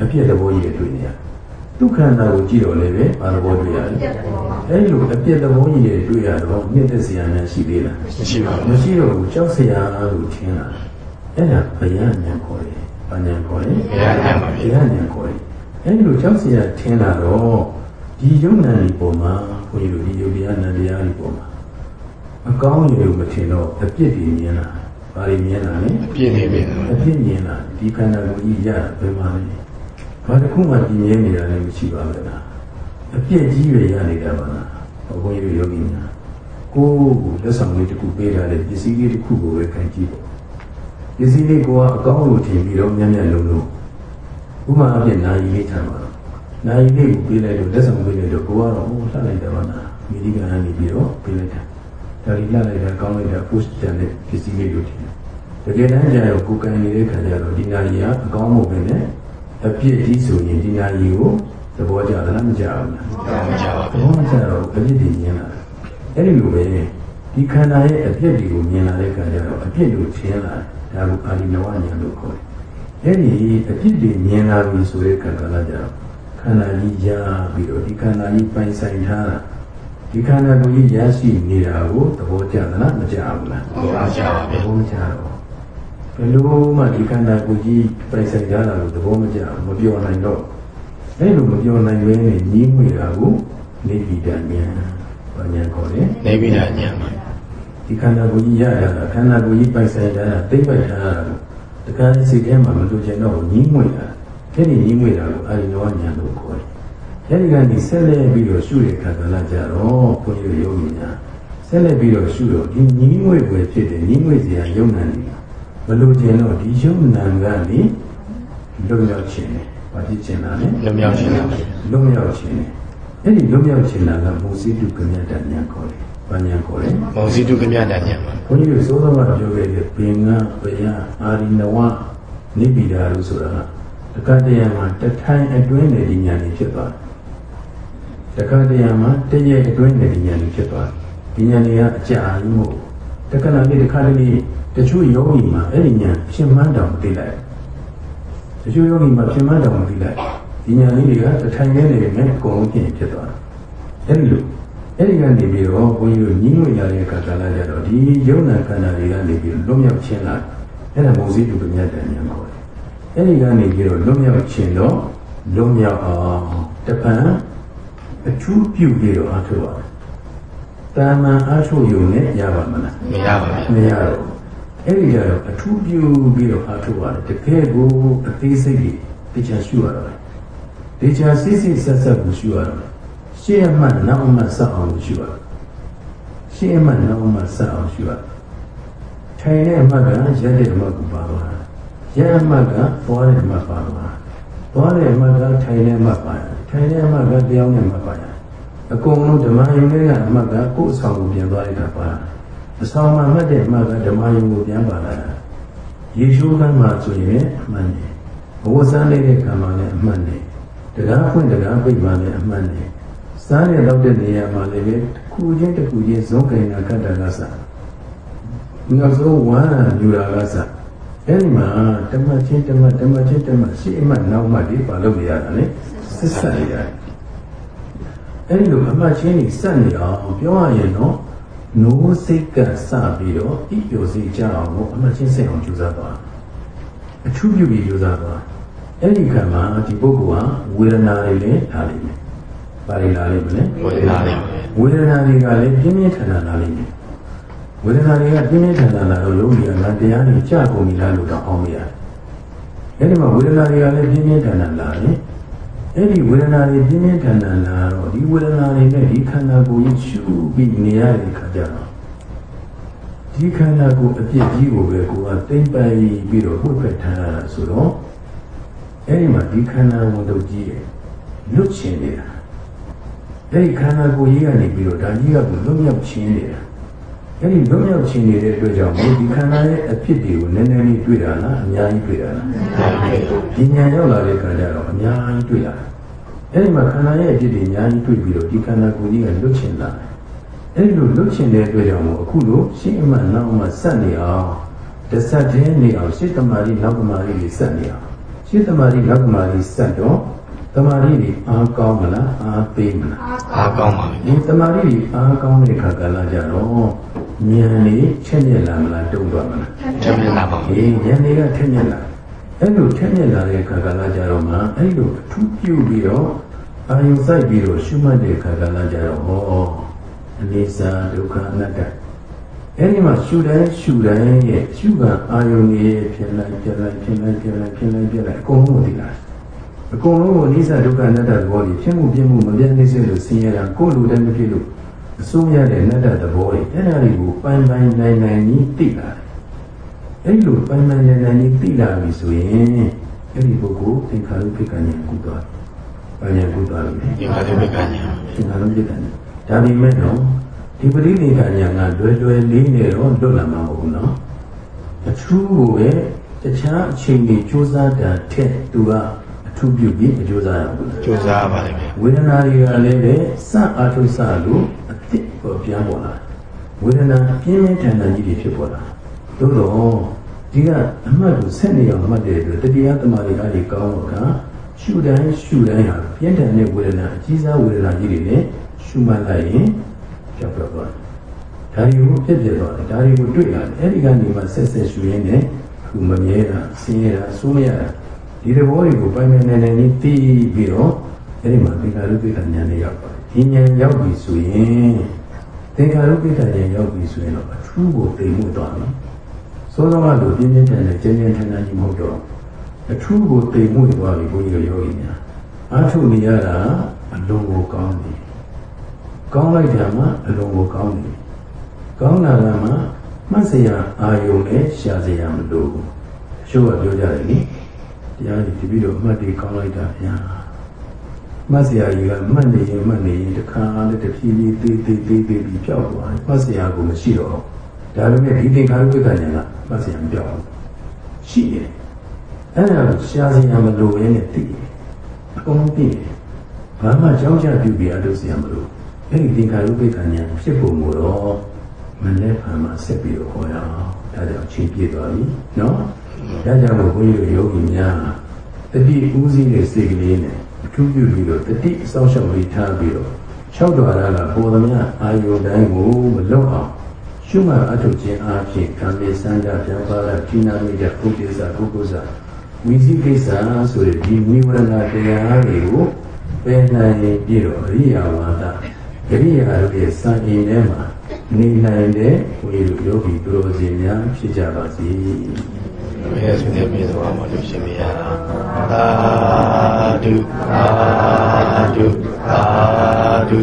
အပြည့်သဘောကြီးတွေတွေ့နေရ။ဒုက္ခန္ဓာကိုကြည့်တော့လည်းပဲဘာသဘောတွေ့ရလဲ။အဲ့လိုအပြည့်သဘောကြီးတွေတွေ့ရတော့မြင့်သက်စရာများရှိသေးလားမရှိပါ။ဘူးမရှိတော့ဘူးကြောက်စရာလို့ထင်တာ။အဲ့ဒါဘယဉာဏ်ခေါ်တယ်။ဘာဉာဏ်ခေါ်လဲဘယ်ညာပါ။ဘဗျာယဉာဏ်ခေါ်တယ်။အဲ့လိုကြောက်စရာထင်လာတော့ဒီယုံနာဒီပုံမှာဘုန်းကြီးတို့ဒီယုတ်တရားနန္တရားဒီပုံမှာအကောင်းကြီးလို့မထင်တော့အပြစ်တွေမြင်လာ။ ဘာတွေမြင်လာလဲ။ပြည့်နေပြီအဖြစ်မြင်လာဒီခန္ဓာကိုယ်ကြီးရဘယ်မှာလဲဘာတစ်ခုမှပြင်းရဲနေတာလည်းမရှိပါဘူးလားအပြည့်ကြီးပဲရနေတာပါလားဘုန်းကြီးတို့ယောဂီများကိုယ်ကိုလက်ဆောင်လေးတစ်ခုပေးထားတဲ့ပစ္စည်းလေးတစ်ခုကိုပဲခံကြည့်ပေါ့ပစ္စည်းလေးကိုကအကောင်းလို့ထင်ပြီးတော့မြတ်မြတ်လုံးလုံးဥပမာအဖြစ်နာယီလေးထားပါတော့နာယီလေးကိုပေးလိုက်လို့လက်ဆောင်ပေးလိုက်တော့ကိုကတော့ဟိုလှလိုက်တယ်ပါလားမိဒီကန်ကနေပြီးတော့ပေးလိုက်တာဒါလေးလှလိုက်တာကောင်းလိုက်တာ post တန်တဲ့ပစ္စည်းလေးတို့ထင်တယ်ဒါ ကယ်တမ်းကျတော့ကိုယ်ကန်နေတဲ့ခါကျတော့ဒီနာရီကအကောင်းမှုပဲနဲ့အပြစ်ကြီးဆိုရင်ဒီနာရီကိုသဘောကျသလားမကျဘူးလားမကြပါသဘောမကျတော့အပြစ်တွေမြင်လာတယ်အဲ့ဒီလိုပဲဒီခန္ဓာရဲ့အပြစ်တွေကိုမြင်လာတဲ့ခါကျတော့အပြစ်လို့ချင်းလာတယ်ဒါကိုအာရိနဝညာလို့ခေါ်တယ်အဲ့ဒီအပြစ်တွေမြင်လာပြီဆိုတဲ့ခါကလာကျတော့ခန္ဓာကြီးရပြီးတော့ဒီခန္ဓာကြီးပိုင်ဆိုင်ထားတာဒီခန္ဓာကိုယ်ကြီးရရှိနေတာကိုသဘောကျသလားမကျဘူးလားဘူးမကြပါသဘောမကျတော့ ဘယ်လိုမှဒီခန္ဓာကိုယ်ကြီးပိုင်ဆိုင်ကြတာကိုသဘောမကျဘူးမပြောနိုင်တော့အဲ့လိုမပြောနိုင်ဘဲနဲ့ညီးမွေတာကိုနေပြည်တော်ဉာဏ်ဘာဉာဏ်ခေါ်လဲနေပြီးတာညံပါဒီခန္ဓာကိုယ်ကြီးရရတာခန္ဓာကိုယ်ကြီးပိုင်ဆိုင်ကြတာသိမ့်ပိုက်ထားတာကိုတခါစိတ်ထဲမှာမလိုချင်တော့ညီးမွေတာအဲ့ဒီညီးမွေတာကိုအာရိနဝဉာဏ်လို့ခေါ်တယ်အဲ့ဒီကနေဆက်လက်ပြီးတော့ရှုရခါကလာကြတော့ဘုန်းကြီးတို့ယောဂီများဆက်လက်ပြီးတော့ရှုတော့ဒီညီးမွေွယ်ဖြစ်တဲ့ညီးမွေစရာယုံနာနေ မလိုချင်တော့ဒီယုံနာကနေလွတ်မြောက်ခြင်းနဲ့ဘာဖြစ်ခြင်းလဲလွမြောက်ရှင်ပါလွတ်မြောက်ခြင်းနဲ့အဲ့ဒီလွတ်မြောက်ခြင်းကမုစိတုကမြတ်တဉာဏ်ခေါ်တယ်။ဘာဉာဏ်ခေါ်လဲမောစီတုကမြတာညံပါ။ဘုန်းကြီးတို့သိုးတော်ကပြောခဲ့တဲ့ပင်ကပယအာရိနဝနိဗ္ဗိဒာလို့ဆိုတာတက္ကတရားမှာတထိုင်အတွင်းနဲ့ဒီဉာဏ်ကြီးဖြစ်သွားတယ်။တက္ကတရားမှာတည့်ရဲ့အတွင်းနဲ့ဒီဉာဏ်ကြီးဖြစ်သွားတယ်။ဒီဉာဏ်ကြီးကအကြာကြီးမဟုတ်ဘူး။ တက္ကနာလေးတစ်ခါတလေတချို့ယောဂီမှာအဲ့ဒီဉာဏ်ဖြစ်မှန်းတောင်မသိလိုက်ဘူး။တချို့ယောဂီမှာဖြစ်မှန်းတောင်မသိလိုက်ဘူး။ဒီဉာဏ်လေးတွေကတထိုင်နေနေနဲ့အကုန်လုံးဖြစ်ဖြစ်သွားတယ်။အဲ့ဒီလိုအဲ့ဒီကနေပြီးတော့ဘုန်းကြီးတို့ညီးငွေရတဲ့အခါကလာကြတော့ဒီယုံနာခန္ဓာတွေကနေပြီးလွတ်မြောက်ခြင်းလာအဲ့ဒါမုံစည်းတူပညာတန်ဉာဏ်ခေါ်တယ်။အဲ့ဒီကနေပြီးတော့လွတ်မြောက်ခြင်းတော့လွတ်မြောက်အောင်တပံအထူးပြုပြီးတော့အားထုတ်ရတယ်။ တာမန်အားထုတ်ရုံနဲ့ရပါမလားမရပါဘူးမရတော့အဲ့ဒီကြတော့အထူးပြုပြီးတော့အားထုတ်ရတယ်တကယ်ကိုအသေးစိတ်ကြီးတရားရှုရတော့တယ်တရားစစ်စစ်ဆက်ဆက်ကိုရှုရတော့တယ်ရှေ့အမှတ်နောက်အမှတ်ဆက်အောင်ရှုရတယ်ရှေ့အမှတ်နောက်အမှတ်ဆက်အောင်ရှုရတယ်ထိုင်တဲ့အမှတ်ကရက်တဲ့အမှတ်ကိုပါသွားရက်အမှတ်ကသွားတဲ့အမှတ်ပါသွားသွားတဲ့အမှတ်ကထိုင်တဲ့အမှတ်ပါထိုင်တဲ့အမှတ်ကပြောင်းတဲ့အမှတ်ပါ အကုန်လုံးဓမ္မယုံတွေကအမှတ်ကကိုယ်အဆောင်ကိုပြန်သွားရတာပါအဆောင်မှာမှတ်တဲ့အမှတ်ကဓမ္မယုံကိုပြန်ပါလာတာယေရှုကမ်းမှာဆိုရင်အမှန်နဲ့ဘဝစမ်းနေတဲ့ကံမှာလည်းအမှန်နဲ့တရားဖွင့်တရားပိတ်မှာလည်းအမှန်နဲ့စားရတော့တဲ့နေရာမှာလည်းပဲတစ်ခုချင်းတစ်ခုချင်းဇုံးကိန်းနာခတ်တာကစားနောက်ဆုံးဝါနာယူတာကစားအဲ့ဒီမှာဓမ္မချင်းဓမ္မဓမ္မချင်းဓမ္မရှိအမှတ်နောက်မှဒီပါလို့ရတာလေဆက်ဆက်ရရတယ် အဲ့ဒီလိုအမှတ်ချင်းကြီးစက်နေအောင်ပြောရရင်တော့နိုးစိတ်ကစပြီးတော့ဣပျော်စိတ်ကြအောင်လို့အမှတ်ချင်းစိတ်အောင်ကြိုးစားသွားအထူးပြုပြီးကြိုးစားသွားအဲ့ဒီခါမှာဒီပုဂ္ဂိုလ်ဟာဝေဒနာတွေလည်းလာလိမ့်မယ်။ဘာတွေလာလိမ့်မလဲဝေဒနာတွေဝေဒနာတွေကလည်းပြင်းပြင်းထန်ထန်လာလိမ့်မယ်။ဝေဒနာတွေကပြင်းပြင်းထန်ထန်လာတော့ယောဂီကငါတရားတွေကြာကုန်ပြီလားလို့တော့အောင်းမရတယ်။အဲ့ဒီမှာဝေဒနာတွေကလည်းပြင်းပြင်းထန်ထန်လာရင် အဲ့ဒီဝေဒနာတွေပြင်းပြင်းထန်ထန်လာတော့ဒီဝေဒနာတွေနဲ့ဒီခန္ဓာကိုယ်ကြီးရှုပြီးနေရတဲ့ခါကျတော့ဒီခန္ဓာကိုယ်အပြစ်ကြီးကိုပဲကိုယ်ကသိမ့်ပိုင်ပြီးတော့ဝှက်ဖက်ထားတာဆိုတော့အဲဒီမှာဒီခန္ဓာဝန်တို့ကြီးရဲ့လွတ်ချင်နေတာအဲဒီခန္ဓာကိုယ်ကြီးကနေပြီးတော့ဒါကြီးကကိုလွတ်မြောက်ခြင်းနေတာ အဲဒီလွတ်မြောက်ခြင်းနေတဲ့အတွက်ကြောင့်မို့ဒီခန္ဓာရဲ့အဖြစ်တွေကိုနည်းနည်းလေးတွေ့တာလားအများကြီးတွေ့တာလားဒီဉာဏ်ရောက်လာတဲ့ခါကျတော့အများကြီးတွေ့လာတယ်အဲဒီမှာခန္ဓာရဲ့အဖြစ်တွေအများကြီးတွေ့ပြီးတော့ဒီခန္ဓာကိုယ်ကြီးကလွတ်ချင်လာတယ်အဲ့လိုလွတ်ချင်တဲ့အတွက်ကြောင့်မို့အခုလိုရှင်းအမှန်နောက်မှစက်နေအောင်တစ်ဆက်တည်းနေအောင်ရှင်းတမာရီနောက်ကမာရီတွေစက်နေအောင်ရှင်းတမာရီနောက်ကမာရီစက်တော့တမာရီတွေအားကောင်းမလားအားပေးမလားအားကောင်းပါပြီဒီတမာရီတွေအားကောင်းတဲ့ခါကလာကြတော့ ဉာဏ်လေးချက်မြက်လာမလားတုံ့သွားမလားတမင်လာပါဘူးအေးဉာဏ်လေးကထက်မြက်လာအဲ့လိုထက်မြက်လာတဲ့ခါကလာကြတော့မှအဲ့လိုအထူးပြုပြီးတော့အာယုစိုက်ပြီးတော့ရှုမှတ်တဲ့ခါကလာကြတော့ဟောအနိစ္စဒုက္ခအနတ္တအဲ့ဒီမှာရှုတိုင်းရှုတိုင်းရဲ့ရှုကအာယုန်ရဲ့ဖြစ်လိုက်ပြလိုက်ဖြစ်လိုက်ပြလိုက်ဖြစ်လိုက်ပြလိုက်အကုန်လုံးသိလားအကုန်လုံးကိုအနိစ္စဒုက္ခအနတ္တသဘောကြီးဖြစ်မှုပြမှုမပြတ်နေစေလို့ဆင်းရဲတာကိုယ်လိုတိုင်းမဖြစ်လို့ အစိုးရတဲ့အနတ္တသဘောကြီးအဲ့ဒါတွေကိုပိုင်ပိုင်နိုင်နိုင်ကြီးသိလာတယ်အဲ့လိုပိုင်ပိုင်နိုင်နိုင်ကြီးသိလာပြီဆိုရင်အဲ့ဒီပုဂ္ဂိုလ်သင်္ခါရုပ္ပကဉာဏ်ကုသွားတယ်။ဘာဉာဏ်ကုသွားလို့လဲဒီမှာဒီပကညာသင်္ခါရုပ္ပကဉာဏ်ဒါပေမဲ့တော့ဒီပရိနိဗ္ဗာန်ဉာဏ်ကလွယ်လွယ်လေးနဲ့တော့လွတ်လာမှာမဟုတ်ဘူးနော်။အအထူးကိုပဲတခြားအချိန်ကြီးစူးစမ်းတာထက်သူကအထူးပြုပြီးမစူးစမ်းရဘူးကြိုးစားပါလိမ့်မယ်ဝေဒနာတွေကလည်းပဲစအားထုတ်စလို့ အစ်စ်ပေါ်ပြန်ပေါ်လာဝေဒနာပြင်းပြင်းထန်ထန်ကြီးတွေဖြစ်ပေါ်လာသို့တော့ဒီကအမှတ်ကိုဆက်နေအောင်မှတ်တဲ့အတွက်တတိယသမารီအားကြီးကောင်းတော့ကရှုတိုင်းရှုတိုင်းဟာပြင်းထန်တဲ့ဝေဒနာအကြီးစားဝေဒနာကြီးတွေနဲ့ရှုမှတ်လိုက်ရင်ကြောက်တော့သွားတယ်ဒါတွေကိုပြည့်ပြည့်သွားတယ်ဒါတွေကိုတွေ့ရတယ်အဲ့ဒီကနေမှဆက်ဆက်ရှုရင်းနဲ့ခုမမြဲတာဆင်းရဲတာဆိုးမရတာဒီသဘောတွေကိုပိုင်ပိုင်နိုင်နိုင်လေးသိပြီးတော့အဲ့ဒီမှာသင်္ခါရုပ္ပကဉာဏ်နဲ့ရောက်ပါတယ် ဒီဉာဏ်ရောက်ပြီဆိုရင်သင်္ခါရုပ္ပကဉာဏ်ရောက်ပြီဆိုရင်တော့အထူးကိုသိမှုသွားပြီစောစောကလိုပြင်းပြင်းထန်ထန်ကျဉ်းကျဉ်းထန်ထန်ကြီးမဟုတ်တော့အထူးကိုသိမှုသွားပြီဘုန်းကြီးတို့ယောဂီများအထုနေရတာအလုံးကိုကောင်းတယ်ကောင်းလိုက်တာမှအလုံးကိုကောင်းတယ်ကောင်းလာတာမှမှတ်စရာအာယုံနဲ့ရှာစရာမလိုဘူးအချို့ကပြောကြတယ်နိတရားကြီးတပည့်တော်အမှတ်တွေကောင်းလိုက်တာဗျာ မှတ်စရာကြီးကမှတ်နေရင်မှတ်နေရင်တခါလည်းတဖြည်းဖြည်းသေးသေးသေးသေးပြီးပြောက်သွားတယ်မှတ်စရာကိုမရှိတော့ဘူးဒါပေမဲ့ဒီသင်္ခါရုပ္ပကဉာဏ်ကမှတ်စရာမပြောက်ဘူးရှိတယ်အဲ့ဒါကိုရှာစရာမလိုဘဲနဲ့သိတယ်အကုန်လုံးသိတယ်ဘာမှကြောက်ကြပြုပြီးအလုပ်စရာမလိုအဲ့ဒီသင်္ခါရုပ္ပကဉာဏ်ဖြစ်ပုံကိုတော့မနေ့ကမှဆက်ပြီးတော့ဟောရအောင်ဒါကြောင့်ချင်းပြည့်သွားပြီနော်ဒါကြောင့်ဘုန်းကြီးတို့ယောဂီများတတိဦးစီးတဲ့စိတ်ကလေးနဲ့ အထူးပြုပြီးတော့တတိအဆောင်ရှောက်လေးထားပြီးတော့၆တော်ရကပေါ်သမျှအာယုန်တိုင်းကိုမလွတ်အောင်ရှုမှတ်အထုတ်ခြင်းအပြင်ကာမေစံကြပြန်ပါလာဌိနာမိကြပုဂ္ဂိသပုဂ္ဂိုလ်စာဝိသိကိစ္စဆိုတဲ့ဒီနိဝရဏတရားတွေကိုပယ်နိုင်ရင်ပြီးတော့အရိယာဝါဒအရိယာတို့ရဲ့စံအိမ်ထဲမှာနေနိုင်တဲ့ဘုရားယောဂီသူတော်စင်များဖြစ်ကြပါစေ ဘယ်ဆိုတဲ့မြေသွားမှလို့ရှင်မရတာသာဓုသာဓုသာဓု